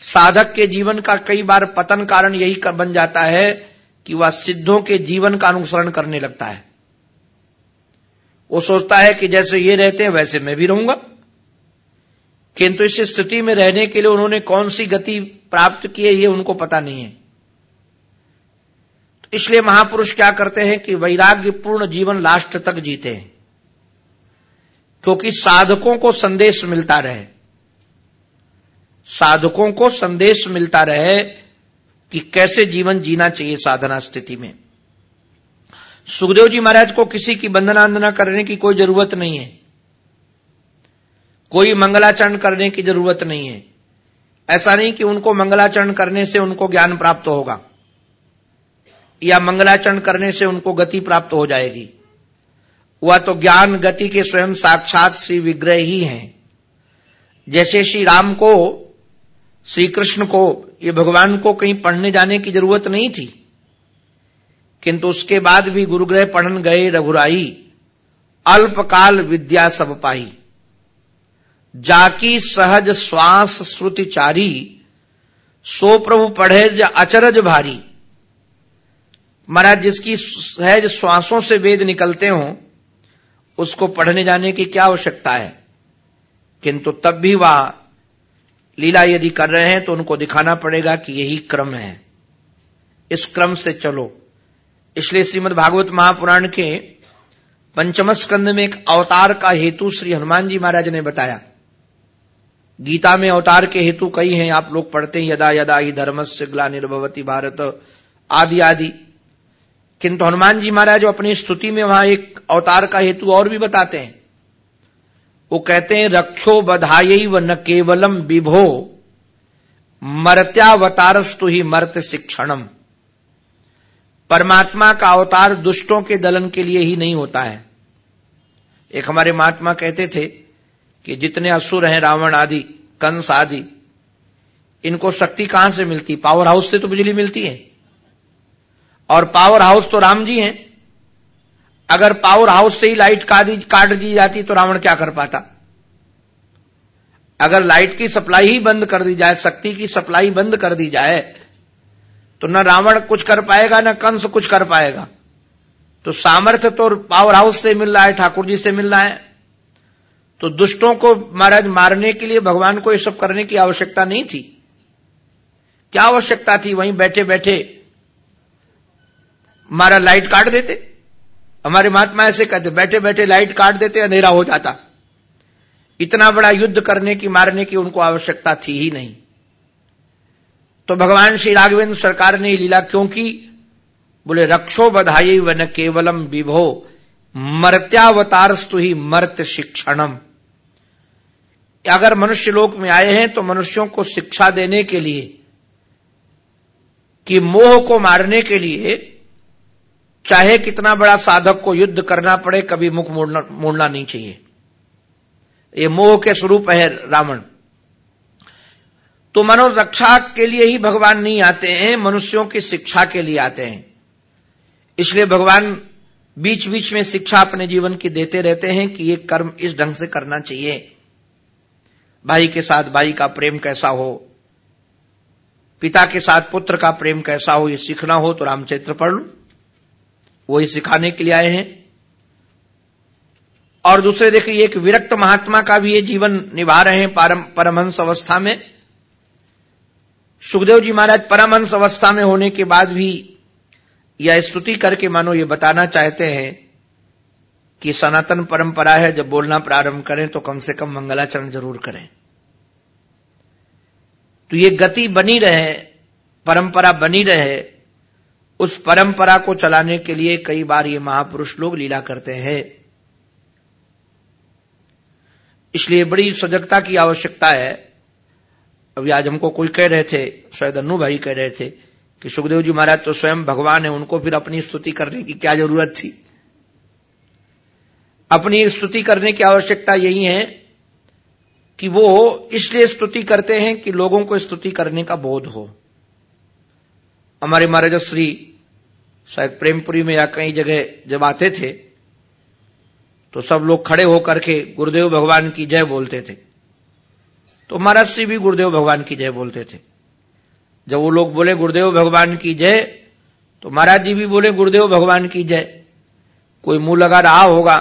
साधक के जीवन का कई बार पतन कारण यही कर बन जाता है कि वह सिद्धों के जीवन का अनुसरण करने लगता है। वो सोचता है कि जैसे ये रहते हैं, वैसे मैं भी रहूँगा। किंतु इस स्थिति में रहने के लिए उन्होंने कौन सी गति प्राप्त की है, ये उनको पता नहीं है। तो इसलिए महापुरुष क्या करते हैं कि वैराग्य पूर्ण जीवन लास्ट तक जीते हैं। क्योंकि साधकों को संदेश मिलता रहे। साधकों को संदेश मिलता रहे कि कैसे जीवन जीना चाहिए साधना स्थिति में। सुखदेव जी महाराज को किसी की वंदना करने की कोई ज़रूरत नहीं है। कोई मंगलाचरण करने की ज़रूरत नहीं है। ऐसा नहीं कि उनको मंगलाचरण करने से उनको ज्ञान प्राप्त होगा, या मंगलाचरण करने से उनको गति प्राप्त हो जाएगी। वह तो ज्ञान गति के स्वयं साक्षात श्री विग्रह ही हैं। जैसे श्री राम को, श्री कृष्ण को, ये भगवान को कहीं पढ़ने जाने की ज़रूरत नहीं थी। किंतु उसके बाद भी गुरुग्रह पढ़न गए रघुराई। अल्पकाल विद्या सब पाई। जाकी सहज श्वास श्रुति चारी, सो प्रभु पढ़े ज अचरज भारी। महाराज, जिसकी सहज श्वासों से वेद निकलते हो, उसको पढ़ने जाने की क्या आवश्यकता है? किंतु तब भी वह लीला यदि कर रहे हैं तो उनको दिखाना पड़ेगा कि यही क्रम है। इस क्रम से चलो। इसलिए श्रीमद भागवत महापुराण के पंचम स्कंद में एक अवतार का हेतु श्री हनुमान जी महाराज ने बताया। गीता में अवतार के हेतु कई हैं, आप लोग पढ़ते हैं, यदा यदा ही धर्म से ग्लानिर्भवती भारत, आदि आदि। किंतु हनुमान जी महाराज अपनी स्तुति में वहाँ एक अवतार का हेतु और भी बताते हैं। वो कहते हैं, रक्षो बधाई व न केवलम विभो, मरत्यावतारस्तु ही मर्त शिक्षणम। परमात्मा का अवतार दुष्टों के दलन के लिए ही नहीं होता है। एक हमारे महात्मा कहते थे कि जितने असुर हैं, रावण आदि, कंस आदि, इनको शक्ति कहाँ से मिलती? पावर हाउस से तो बिजली मिलती है। और पावर हाउस तो राम जी हैं। अगर पावर हाउस से ही लाइट काट दी जाती तो रावण क्या कर पाता? अगर लाइट की सप्लाई ही बंद कर दी जाए, शक्ति की सप्लाई बंद कर दी जाए तो न रावण कुछ कर पाएगा, न कंस कुछ कर पाएगा। तो सामर्थ्य तो पावर हाउस से मिल रहा है, ठाकुर जी से मिल रहा है। तो दुष्टों को महाराज मारने के लिए भगवान को यह सब करने की आवश्यकता नहीं थी। क्या आवश्यकता थी? वहीं बैठे बैठे हमारा लाइट काट देते। हमारे महात्मा ऐसे कहते, बैठे बैठे लाइट काट देते, अंधेरा हो जाता। इतना बड़ा युद्ध करने की, मारने की उनको आवश्यकता थी ही नहीं। तो भगवान श्री राघवेंद्र सरकार ने लीला क्यों की? बोले, रक्षो बधाई व न केवलम विभो, मर्त्यावतारस्तु ही मर्त शिक्षणम। अगर मनुष्य लोक में आए हैं तो मनुष्यों को शिक्षा देने के लिए, कि मोह को मारने के लिए, चाहे कितना बड़ा साधक को युद्ध करना पड़े, कभी मुख मोड़ना मोड़ना नहीं चाहिए। ये मोह के स्वरूप है रावण। तो मनोरक्षा के लिए ही भगवान नहीं आते हैं, मनुष्यों की शिक्षा के लिए आते हैं। इसलिए भगवान बीच बीच में शिक्षा अपने जीवन की देते रहते हैं कि ये कर्म इस ढंग से करना चाहिए। भाई के साथ भाई का प्रेम कैसा हो, पिता के साथ पुत्र का प्रेम कैसा हो, ये सीखना हो तो रामचरित्र पढ़ लो। वही सिखाने के लिए आए हैं। और दूसरे देखिए, एक विरक्त महात्मा का भी ये जीवन निभा रहे हैं परमहंस अवस्था में। सुखदेव जी महाराज, परमहंस अवस्था में होने के बाद भी यह स्तुति करके मानो ये बताना चाहते हैं कि सनातन परंपरा है, जब बोलना प्रारंभ करें तो कम से कम मंगलाचरण ज़रूर करें। तो ये गति बनी रहे, परंपरा बनी रहे, उस परंपरा को चलाने के लिए कई बार ये महापुरुष लोग लीला करते हैं। इसलिए बड़ी सजगता की आवश्यकता है। अभी आज हमको कोई कह रहे थे, शायद अनु भाई कह रहे थे कि सुखदेव जी महाराज तो स्वयं भगवान है, उनको फिर अपनी स्तुति करने की क्या ज़रूरत थी? अपनी स्तुति करने की आवश्यकता यही है कि वो इसलिए स्तुति करते हैं कि लोगों को स्तुति करने का बोध हो। हमारे महाराज श्री, शायद प्रेमपुरी में या कई जगह जब आते थे तो सब लोग खड़े होकर के गुरुदेव भगवान की जय बोलते थे। तो महाराज श्री भी गुरुदेव भगवान की जय बोलते थे। जब वो लोग बोले गुरुदेव भगवान की जय तो महाराज जी भी बोले गुरुदेव भगवान की जय। कोई मुँह लगा रहा होगा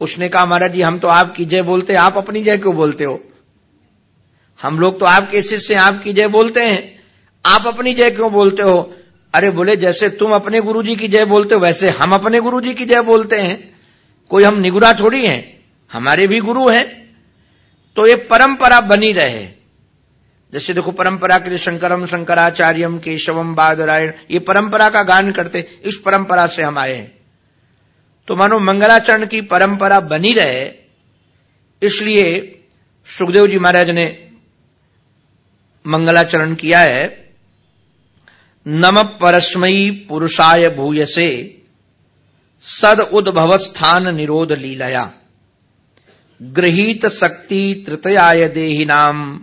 उसने कहा, महाराज जी, हम तो आपकी जय बोलते हैं। आप अपनी जय क्यों बोलते हो? हम लोग तो आपके शिष्य आपकी जय बोलते हैं। आप अपनी जय क्यों बोलते हो? अरे, बोले, जैसे तुम अपने गुरु जी की जय बोलते हो, वैसे हम अपने गुरु जी की जय बोलते हैं। कोई हम निगुरा थोड़ी हैं? हमारे भी गुरु हैं। तो ये परंपरा बनी रहे। जैसे देखो, परंपरा के लिए शंकरम, शंकराचार्यम, केशवम, बादरायण, ये परंपरा का गान करते, इस परंपरा से हम आए हैं। तो मानो मंगलाचरण की परंपरा बनी रहे, इसलिए सुखदेव जी महाराज ने मंगलाचरण किया है। नम परस्मयी पुरुषाय भूयसे, सद उद्भव स्थान निरोध लीलया। गृहीत शक्ति तृतयाय देही नाम,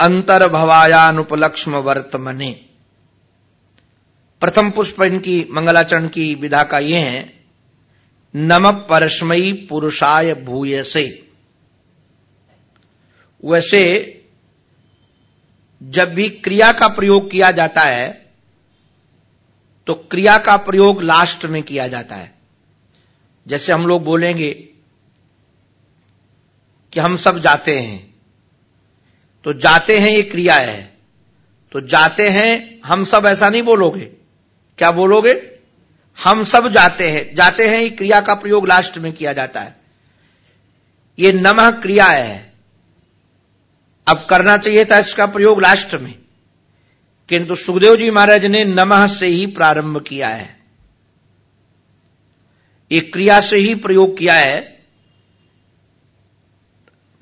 अंतर्भवायानुपलक्ष्म वर्तमने। प्रथम पुष्प इनकी मंगलाचरण की विधा का यह है नम परस्मयी पुरुषाय भूय से वैसे, जब भी क्रिया का प्रयोग किया जाता है तो क्रिया का प्रयोग लास्ट में किया जाता है। जैसे हम लोग बोलेंगे कि हम सब जाते हैं। तो जाते हैं ये क्रिया है। तो जाते हैं, हम सब ऐसा नहीं बोलोगे। क्या बोलोगे? हम सब जाते हैं जाते हैं क्रिया का प्रयोग लास्ट में किया जाता है। ये नमः क्रिया है। अब करना चाहिए था इसका प्रयोग लास्ट में। किंतु सुखदेव जी महाराज ने नमः से ही प्रारंभ किया है। ये क्रिया से ही प्रयोग किया है।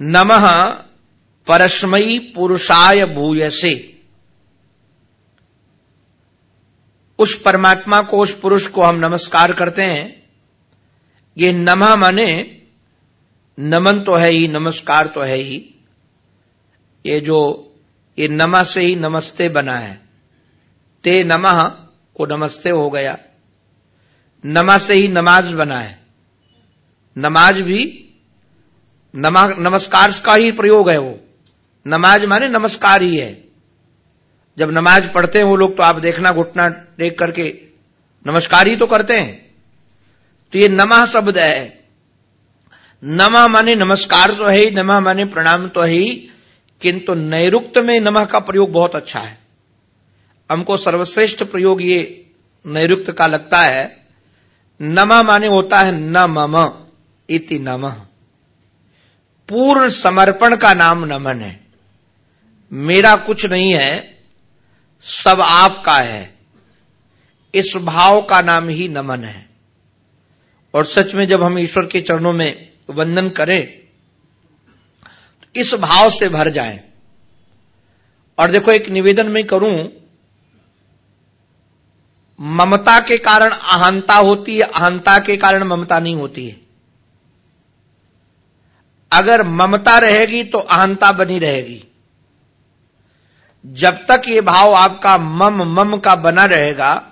नमः परस्मयी पुरुषाय भूय से उस परमात्मा को, उस पुरुष को हम नमस्कार करते हैं। ये नमः माने नमन तो है ही, नमस्कार तो है ही। ये जो, ये नमा से ही नमस्ते बना है। ते नमः को नमस्ते हो गया। नमा से ही नमाज़ बना है। नमाज़ भी, नमा, नमस्कार का ही प्रयोग है वो। नमाज़ माने नमस्कार ही है। जब नमाज़ पढ़ते हैं वो लोग तो आप देखना घुटना टेक करके नमस्कार ही तो करते हैं। तो ये नमा शब्द है। नमा माने नमस्कार तो है ही, नमा माने प्रणाम तो है ही, किंतु नैरुक्त में नमः का प्रयोग बहुत अच्छा है। हमको सर्वश्रेष्ठ प्रयोग ये नैरुक्त का लगता है। नमा माने होता है न मम इति नम। पूर्ण समर्पण का नाम नमन है। मेरा कुछ नहीं है सब आपका है। इस भाव का नाम ही नमन है। और सच में जब हम ईश्वर के चरणों में वंदन करें तो इस भाव से भर जाए। और देखो, एक निवेदन में करूँ, ममता के कारण अहंता होती है, अहंता के कारण ममता नहीं होती है। अगर ममता रहेगी तो अहंता बनी रहेगी। जब तक ये भाव आपका मम मम का बना रहेगा,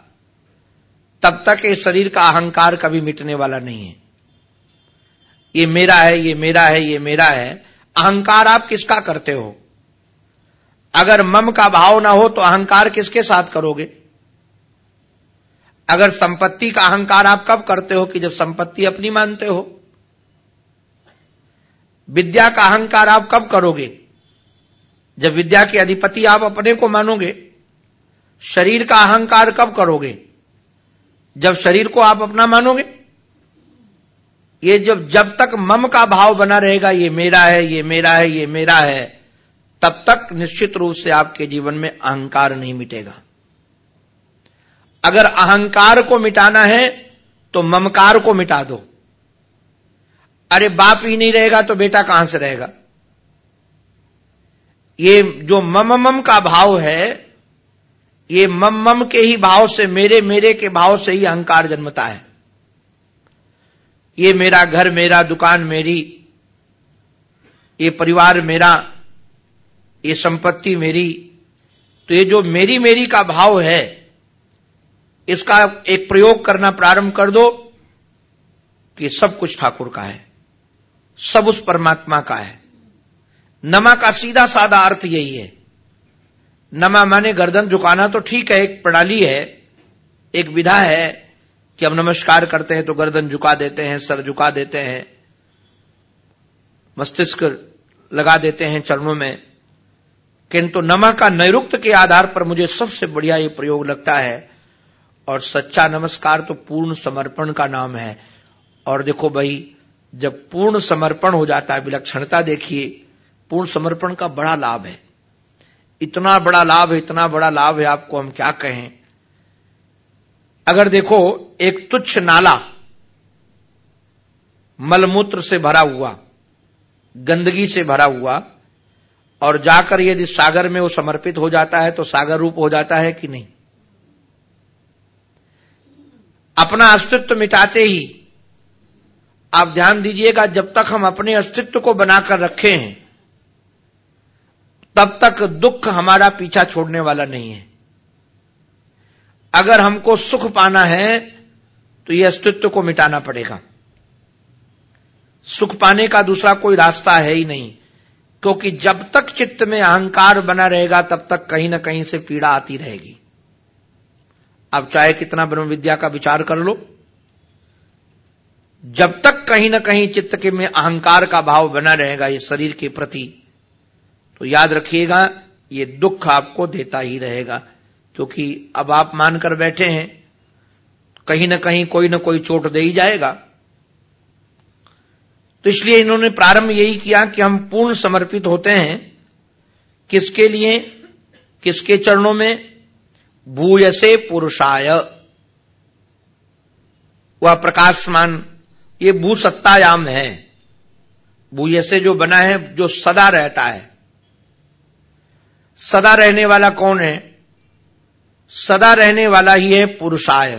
तब तक ये शरीर का अहंकार कभी मिटने वाला नहीं है। ये मेरा है, ये मेरा है, ये मेरा है। अहंकार आप किसका करते हो? अगर मम का भाव ना हो तो अहंकार किसके साथ करोगे? अगर संपत्ति का अहंकार आप कब करते हो कि जब संपत्ति अपनी मानते हो? विद्या का अहंकार आप कब करोगे? जब विद्या के अधिपति आप अपने को मानोगे, शरीर का अहंकार कब करोगे? जब शरीर को आप अपना मानोगे? ये जब जब तक मम का भाव बना रहेगा, ये मेरा है, ये मेरा है, ये मेरा है, तब तक निश्चित रूप से आपके जीवन में अहंकार नहीं मिटेगा। अगर अहंकार को मिटाना है तो ममकार को मिटा दो। अरे बाप ही नहीं रहेगा तो बेटा कहाँ से रहेगा? ये जो मम मम का भाव है, ये मम मम के ही भाव से मेरे मेरे के भाव से ही अहंकार जन्मता है। ये मेरा घर, मेरा दुकान, मेरी, ये परिवार मेरा, ये संपत्ति मेरी तो ये जो मेरी मेरी का भाव है, इसका एक प्रयोग करना प्रारंभ कर दो कि सब कुछ ठाकुर का है, सब उस परमात्मा का है। नमा का सीधा साधा अर्थ यही है। नमा माने गर्दन झुकाना तो ठीक है, एक प्रणाली है, एक विधा है कि हम नमस्कार करते हैं तो गर्दन झुका देते हैं, सर झुका देते हैं, मस्तिष्क लगा देते हैं चरणों में। किंतु नमा का नैरुक्त के आधार पर मुझे सबसे बढ़िया ये प्रयोग लगता है। और सच्चा नमस्कार तो पूर्ण समर्पण का नाम है। और देखो भाई, जब पूर्ण समर्पण हो जाता है, विलक्षणता देखिए पूर्ण समर्पण का बड़ा लाभ है। इतना बड़ा लाभ है, इतना बड़ा लाभ है, आपको हम क्या कहें? अगर देखो, एक तुच्छ नाला मलमूत्र से भरा हुआ, गंदगी से भरा हुआ, और जाकर यदि सागर में वो समर्पित हो जाता है तो सागर रूप हो जाता है कि नहीं? अपना अस्तित्व मिटाते ही आप ध्यान दीजिएगा, जब तक हम अपने अस्तित्व को बनाकर रखे हैं तब तक दुख हमारा पीछा छोड़ने वाला नहीं है। अगर हमको सुख पाना है तो यह अस्तित्व को मिटाना पड़ेगा। सुख पाने का दूसरा कोई रास्ता है ही नहीं, क्योंकि जब तक चित्त में अहंकार बना रहेगा, तब तक कहीं ना कहीं से पीड़ा आती रहेगी। अब चाहे कितना ब्रह्म विद्या का विचार कर लो, जब तक कहीं ना कहीं चित्त के में अहंकार का भाव बना रहेगा, ये शरीर के प्रति तो याद रखिएगा, ये दुख आपको देता ही रहेगा, क्योंकि अब आप मानकर बैठे हैं, कहीं ना कहीं कोई ना कोई चोट दे ही जाएगा। तो इसलिए इन्होंने प्रारंभ यही किया कि हम पूर्ण समर्पित होते हैं, किसके लिए, किसके चरणों में? भूयसे पुरुषाय। वह प्रकाशमान, ये भू सत्तायाम है। भूयसे जो बना है, जो सदा रहता है। सदा रहने वाला कौन है? सदा रहने वाला ही है पुरुषाय।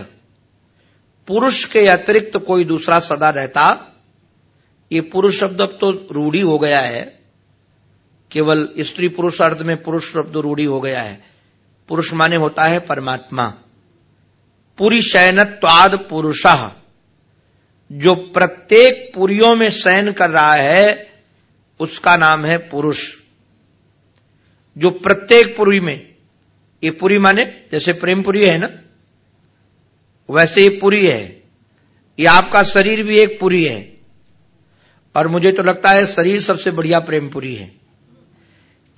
पुरुष के अतिरिक्त कोई दूसरा सदा रहता? ये पुरुष शब्द अब तो रूढ़ी हो गया है। केवल स्त्री पुरुष अर्थ में पुरुष शब्द रूढ़ी हो गया है। पुरुष माने होता है परमात्मा। पुरी शयनत्वाद पुरुष। जो प्रत्येक पुरियों में शयन कर रहा है, उसका नाम है पुरुष। जो प्रत्येक पुरी में, ये पुरी माने, जैसे प्रेम प्रेमपुरी है ना, वैसे ये पुरी है। ये आपका शरीर भी एक पुरी है। और मुझे तो लगता है शरीर सबसे बढ़िया प्रेम प्रेमपुरी है।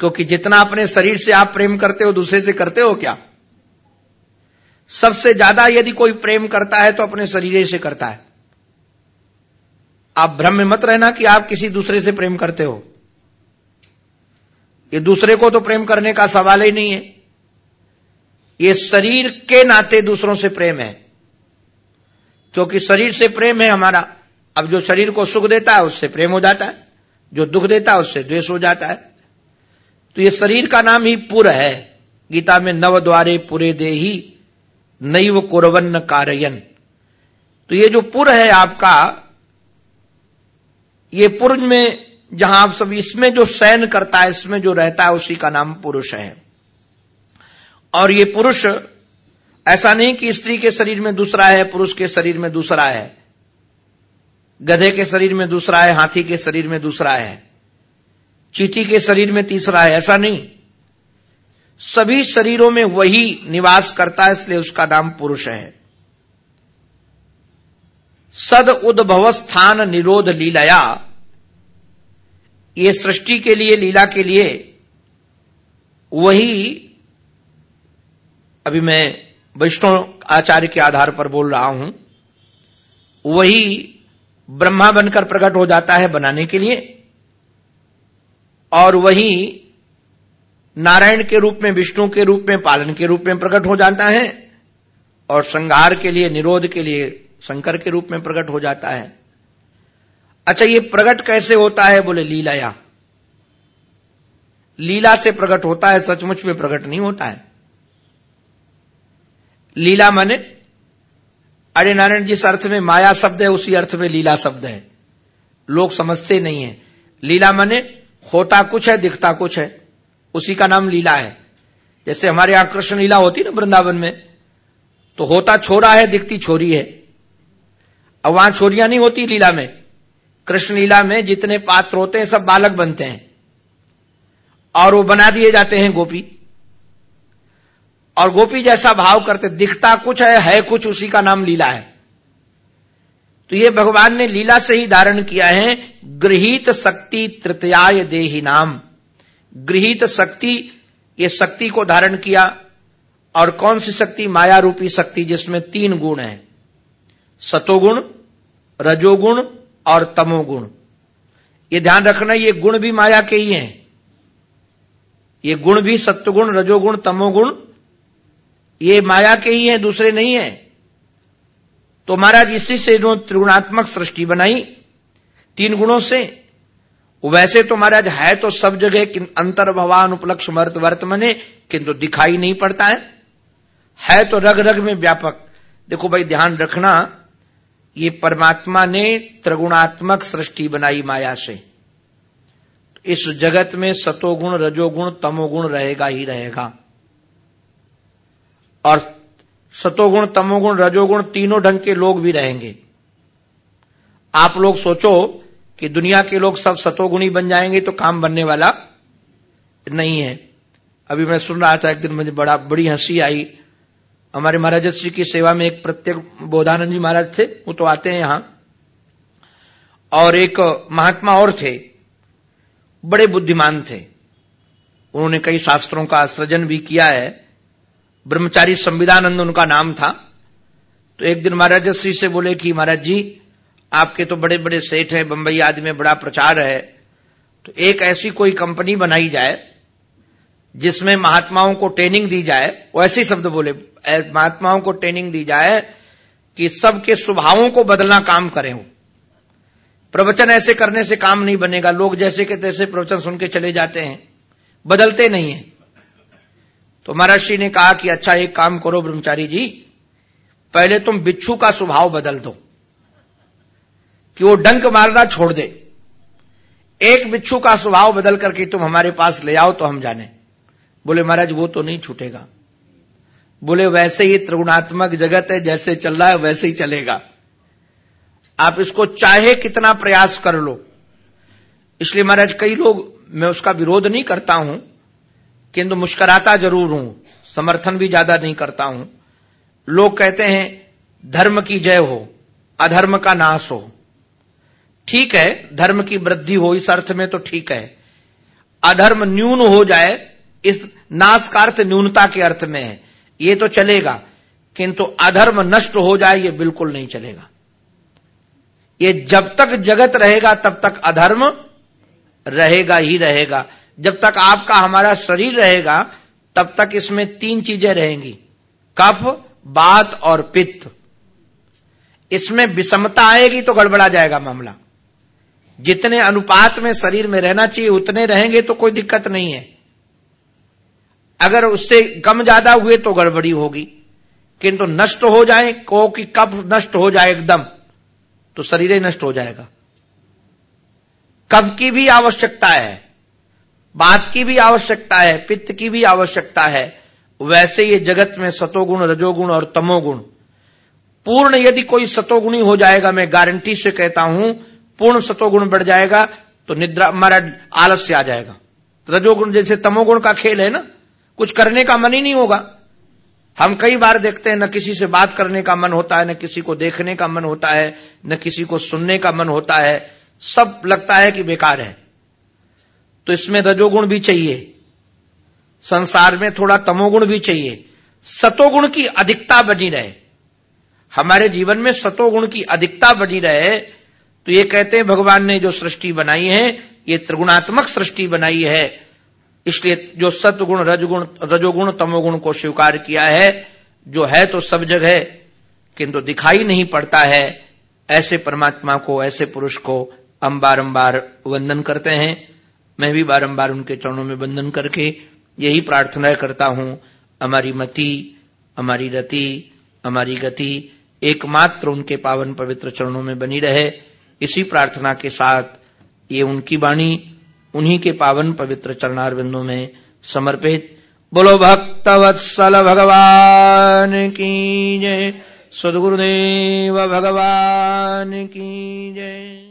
क्योंकि जितना अपने शरीर से आप प्रेम करते हो, दूसरे से करते हो क्या? सबसे ज़्यादा यदि कोई प्रेम करता है तो अपने शरीर से करता है। आप भ्रम में मत रहना कि आप किसी दूसरे से प्रेम करते हो। ये दूसरे को तो प्रेम करने का सवाल ही नहीं है। ये शरीर के नाते दूसरों से प्रेम है। क्योंकि शरीर से प्रेम है हमारा। अब जो शरीर को सुख देता है, उससे प्रेम हो जाता है। जो दुख देता है, उससे द्वेष हो जाता है। तो ये शरीर का नाम ही पुर है। गीता में नव द्वारे पुरे दे ही नैव कुरवन कारयन। तो ये जो पुर है आपका, ये पुर में जहाँ आप सब इसमें जो सैन करता है, इसमें जो रहता है, उसी का नाम पुरुष है। और ये पुरुष, ऐसा नहीं कि स्त्री के शरीर में दूसरा है, पुरुष के शरीर में दूसरा है। गधे के शरीर में दूसरा है, हाथी के शरीर में दूसरा है। चीटी के शरीर में तीसरा है, ऐसा नहीं। सभी शरीरों में वही निवास करता है, इसलिए उसका नाम पुरुष है। सद उद्भव स्थान निरोध लीलाया। ये सृष्टि के लिए, लीला के लिए, वही अभी मैं वैष्णव आचार्य के आधार पर बोल रहा हूँ, वही ब्रह्मा बनकर प्रकट हो जाता है बनाने के लिए, और वही नारायण के रूप में, विष्णु के रूप में, पालन के रूप में प्रकट हो जाता है, और संहार के लिए, निरोध के लिए, शंकर के रूप में प्रकट हो जाता है। अच्छा ये प्रकट कैसे होता है? बोले, लीलाया। लीला से प्रकट होता है, सचमुच में प्रकट नहीं होता है। लीला माने, अरे नारायण जिस अर्थ में माया शब्द है, उसी अर्थ में लीला शब्द है। लोग समझते नहीं है। लीला माने, होता कुछ है, दिखता कुछ है। उसी का नाम लीला है। जैसे हमारे यहाँ कृष्ण लीला होती ना वृंदावन में तो होता छोरा है, दिखती छोरी है। अब वहाँ छोरियाँ नहीं होती लीला में। कृष्ण लीला में जितने पात्र होते हैं, सब बालक बनते हैं। और वो बना दिए जाते हैं गोपी। और गोपी जैसा भाव करते, दिखता कुछ है है कुछ, उसी का नाम लीला है। तो ये भगवान ने लीला से ही धारण किया है, गृहित शक्ति तृतीयाय देही नाम। गृहित शक्ति, ये शक्ति को धारण किया, और कौन सी शक्ति? माया रूपी शक्ति, जिसमें तीन गुण है। सतोगुण, रजोगुण और तमोगुण ये ध्यान रखना, ये गुण भी माया के ही हैं। ये गुण भी सत्वगुण, रजोगुण, तमोगुण, ये माया के ही हैं, दूसरे नहीं है। तो महाराज इसी से जो त्रिगुणात्मक सृष्टि बनाई, तीन गुणों से। वैसे तो महाराज है तो सब जगह अंतर भगवान उपलक्ष मर्त वर्तमने किंतु तो दिखाई नहीं पड़ता है। है तो रग रग में व्यापक। देखो भाई, ध्यान रखना ये परमात्मा ने त्रिगुणात्मक सृष्टि बनाई माया से। इस जगत में सतोगुण, रजोगुण, तमोगुण रहेगा ही रहेगा। और सतोगुण, तमोगुण, रजोगुण तीनों ढंग के लोग भी रहेंगे। आप लोग सोचो कि दुनिया के लोग सब सतोगुणी बन जाएँगे तो काम बनने वाला नहीं है। अभी मैं सुन रहा था एक दिन मुझे बड़ा, बड़ी हँसी आई। हमारे महाराज श्री की सेवा में एक प्रत्येक बोधानंद जी महाराज थे, वो तो आते हैं यहाँ। और एक महात्मा और थे, बड़े बुद्धिमान थे। उन्होंने कई शास्त्रों का सृजन भी किया है। ब्रह्मचारी संविधानंद उनका नाम था। तो एक दिन महाराज श्री से बोले कि महाराज जी, आपके तो बड़े बड़े सेठ हैं, बंबई आदि में बड़ा प्रचार है। तो एक ऐसी कोई कंपनी बनाई जाए जिसमें महात्माओं को ट्रेनिंग दी जाए, वो ऐसे ही शब्द बोले महात्माओं को ट्रेनिंग दी जाए कि सबके स्वभावों को बदलना काम करें वो। प्रवचन ऐसे करने से काम नहीं बनेगा। लोग जैसे के तैसे प्रवचन सुन के चले जाते हैं, बदलते नहीं है। तो महर्षि ने कहा कि अच्छा एक काम करो ब्रह्मचारी जी, पहले तुम बिच्छू का स्वभाव बदल दो, कि वो डंक मारना छोड़ दे। एक बिच्छू का स्वभाव बदल करके तुम हमारे पास ले आओ तो हम जाने। बोले, महाराज, वो तो नहीं छूटेगा। बोले, वैसे ही त्रिगुणात्मक जगत है, जैसे चल रहा है, वैसे ही चलेगा। आप इसको चाहे कितना प्रयास कर लो। इसलिए, महाराज, कई लोग, मैं उसका विरोध नहीं करता हूँ, किंतु मुस्कराता ज़रूर हूँ, समर्थन भी ज़्यादा नहीं करता हूँ। लोग कहते हैं, धर्म की जय हो, अधर्म का नाश हो। ठीक है, धर्म की वृद्धि हो, इस अर्थ में तो ठीक है। अधर्म न्यून हो जाए इस नाश का अर्थ न्यूनता के अर्थ में है। ये तो चलेगा, किंतु अधर्म नष्ट हो जाए, ये बिल्कुल नहीं चलेगा। ये जब तक जगत रहेगा, तब तक अधर्म रहेगा ही रहेगा। जब तक आपका हमारा शरीर रहेगा, तब तक इसमें तीन चीज़ें रहेंगी। कफ, बात और पित्त। इसमें विषमता आएगी तो गड़बड़ा जाएगा मामला। जितने अनुपात में शरीर में रहना चाहिए, उतने रहेंगे तो कोई दिक्कत नहीं है। अगर उससे कम ज़्यादा हुए तो गड़बड़ी होगी। किंतु नष्ट हो जाए को कि कफ नष्ट हो जाए एकदम तो शरीर ही नष्ट हो जाएगा। कब की भी आवश्यकता है, बात की भी आवश्यकता है, पित्त की भी आवश्यकता है। वैसे ये जगत में सतोगुण, रजोगुण और तमोगुण। पूर्ण यदि कोई सतोगुणी हो जाएगा, मैं गारंटी से कहता हूँ, पूर्ण सतोगुण बढ़ जाएगा तो निद्रा, हमारा आलस्य आ जाएगा। रजोगुण जैसे तमोगुण का खेल है ना कुछ करने का मन ही नहीं होगा। हम कई बार देखते हैं, न किसी से बात करने का मन होता है, न किसी को देखने का मन होता है, न किसी को सुनने का मन होता है। सब लगता है कि बेकार है। तो इसमें रजोगुण भी चाहिए। संसार में थोड़ा तमोगुण भी चाहिए। सतोगुण की अधिकता बनी रहे। हमारे जीवन में सतोगुण की अधिकता बनी रहे तो ये कहते हैं, भगवान ने जो सृष्टि बनाई है, ये त्रिगुणात्मक सृष्टि बनाई है। इसलिए जो सतगुण रजगुण, रजोगुण, तमोगुण को स्वीकार किया है, जो है तो सब जगह, किंतु दिखाई नहीं पड़ता है, ऐसे परमात्मा को, ऐसे पुरुष को हम बारम्बार वंदन करते हैं। मैं भी बारंबार उनके चरणों में वंदन करके यही प्रार्थना करता हूँ, हमारी मति, हमारी रति, हमारी गति एकमात्र उनके पावन पवित्र चरणों में बनी रहे। इसी प्रार्थना के साथ ये उनकी वाणी उन्हीं के पावन पवित्र चरणार बिंदु में समर्पित। बोलो भक्त वत्सल भगवान की जय। सदगुरुदेव भगवान की जय।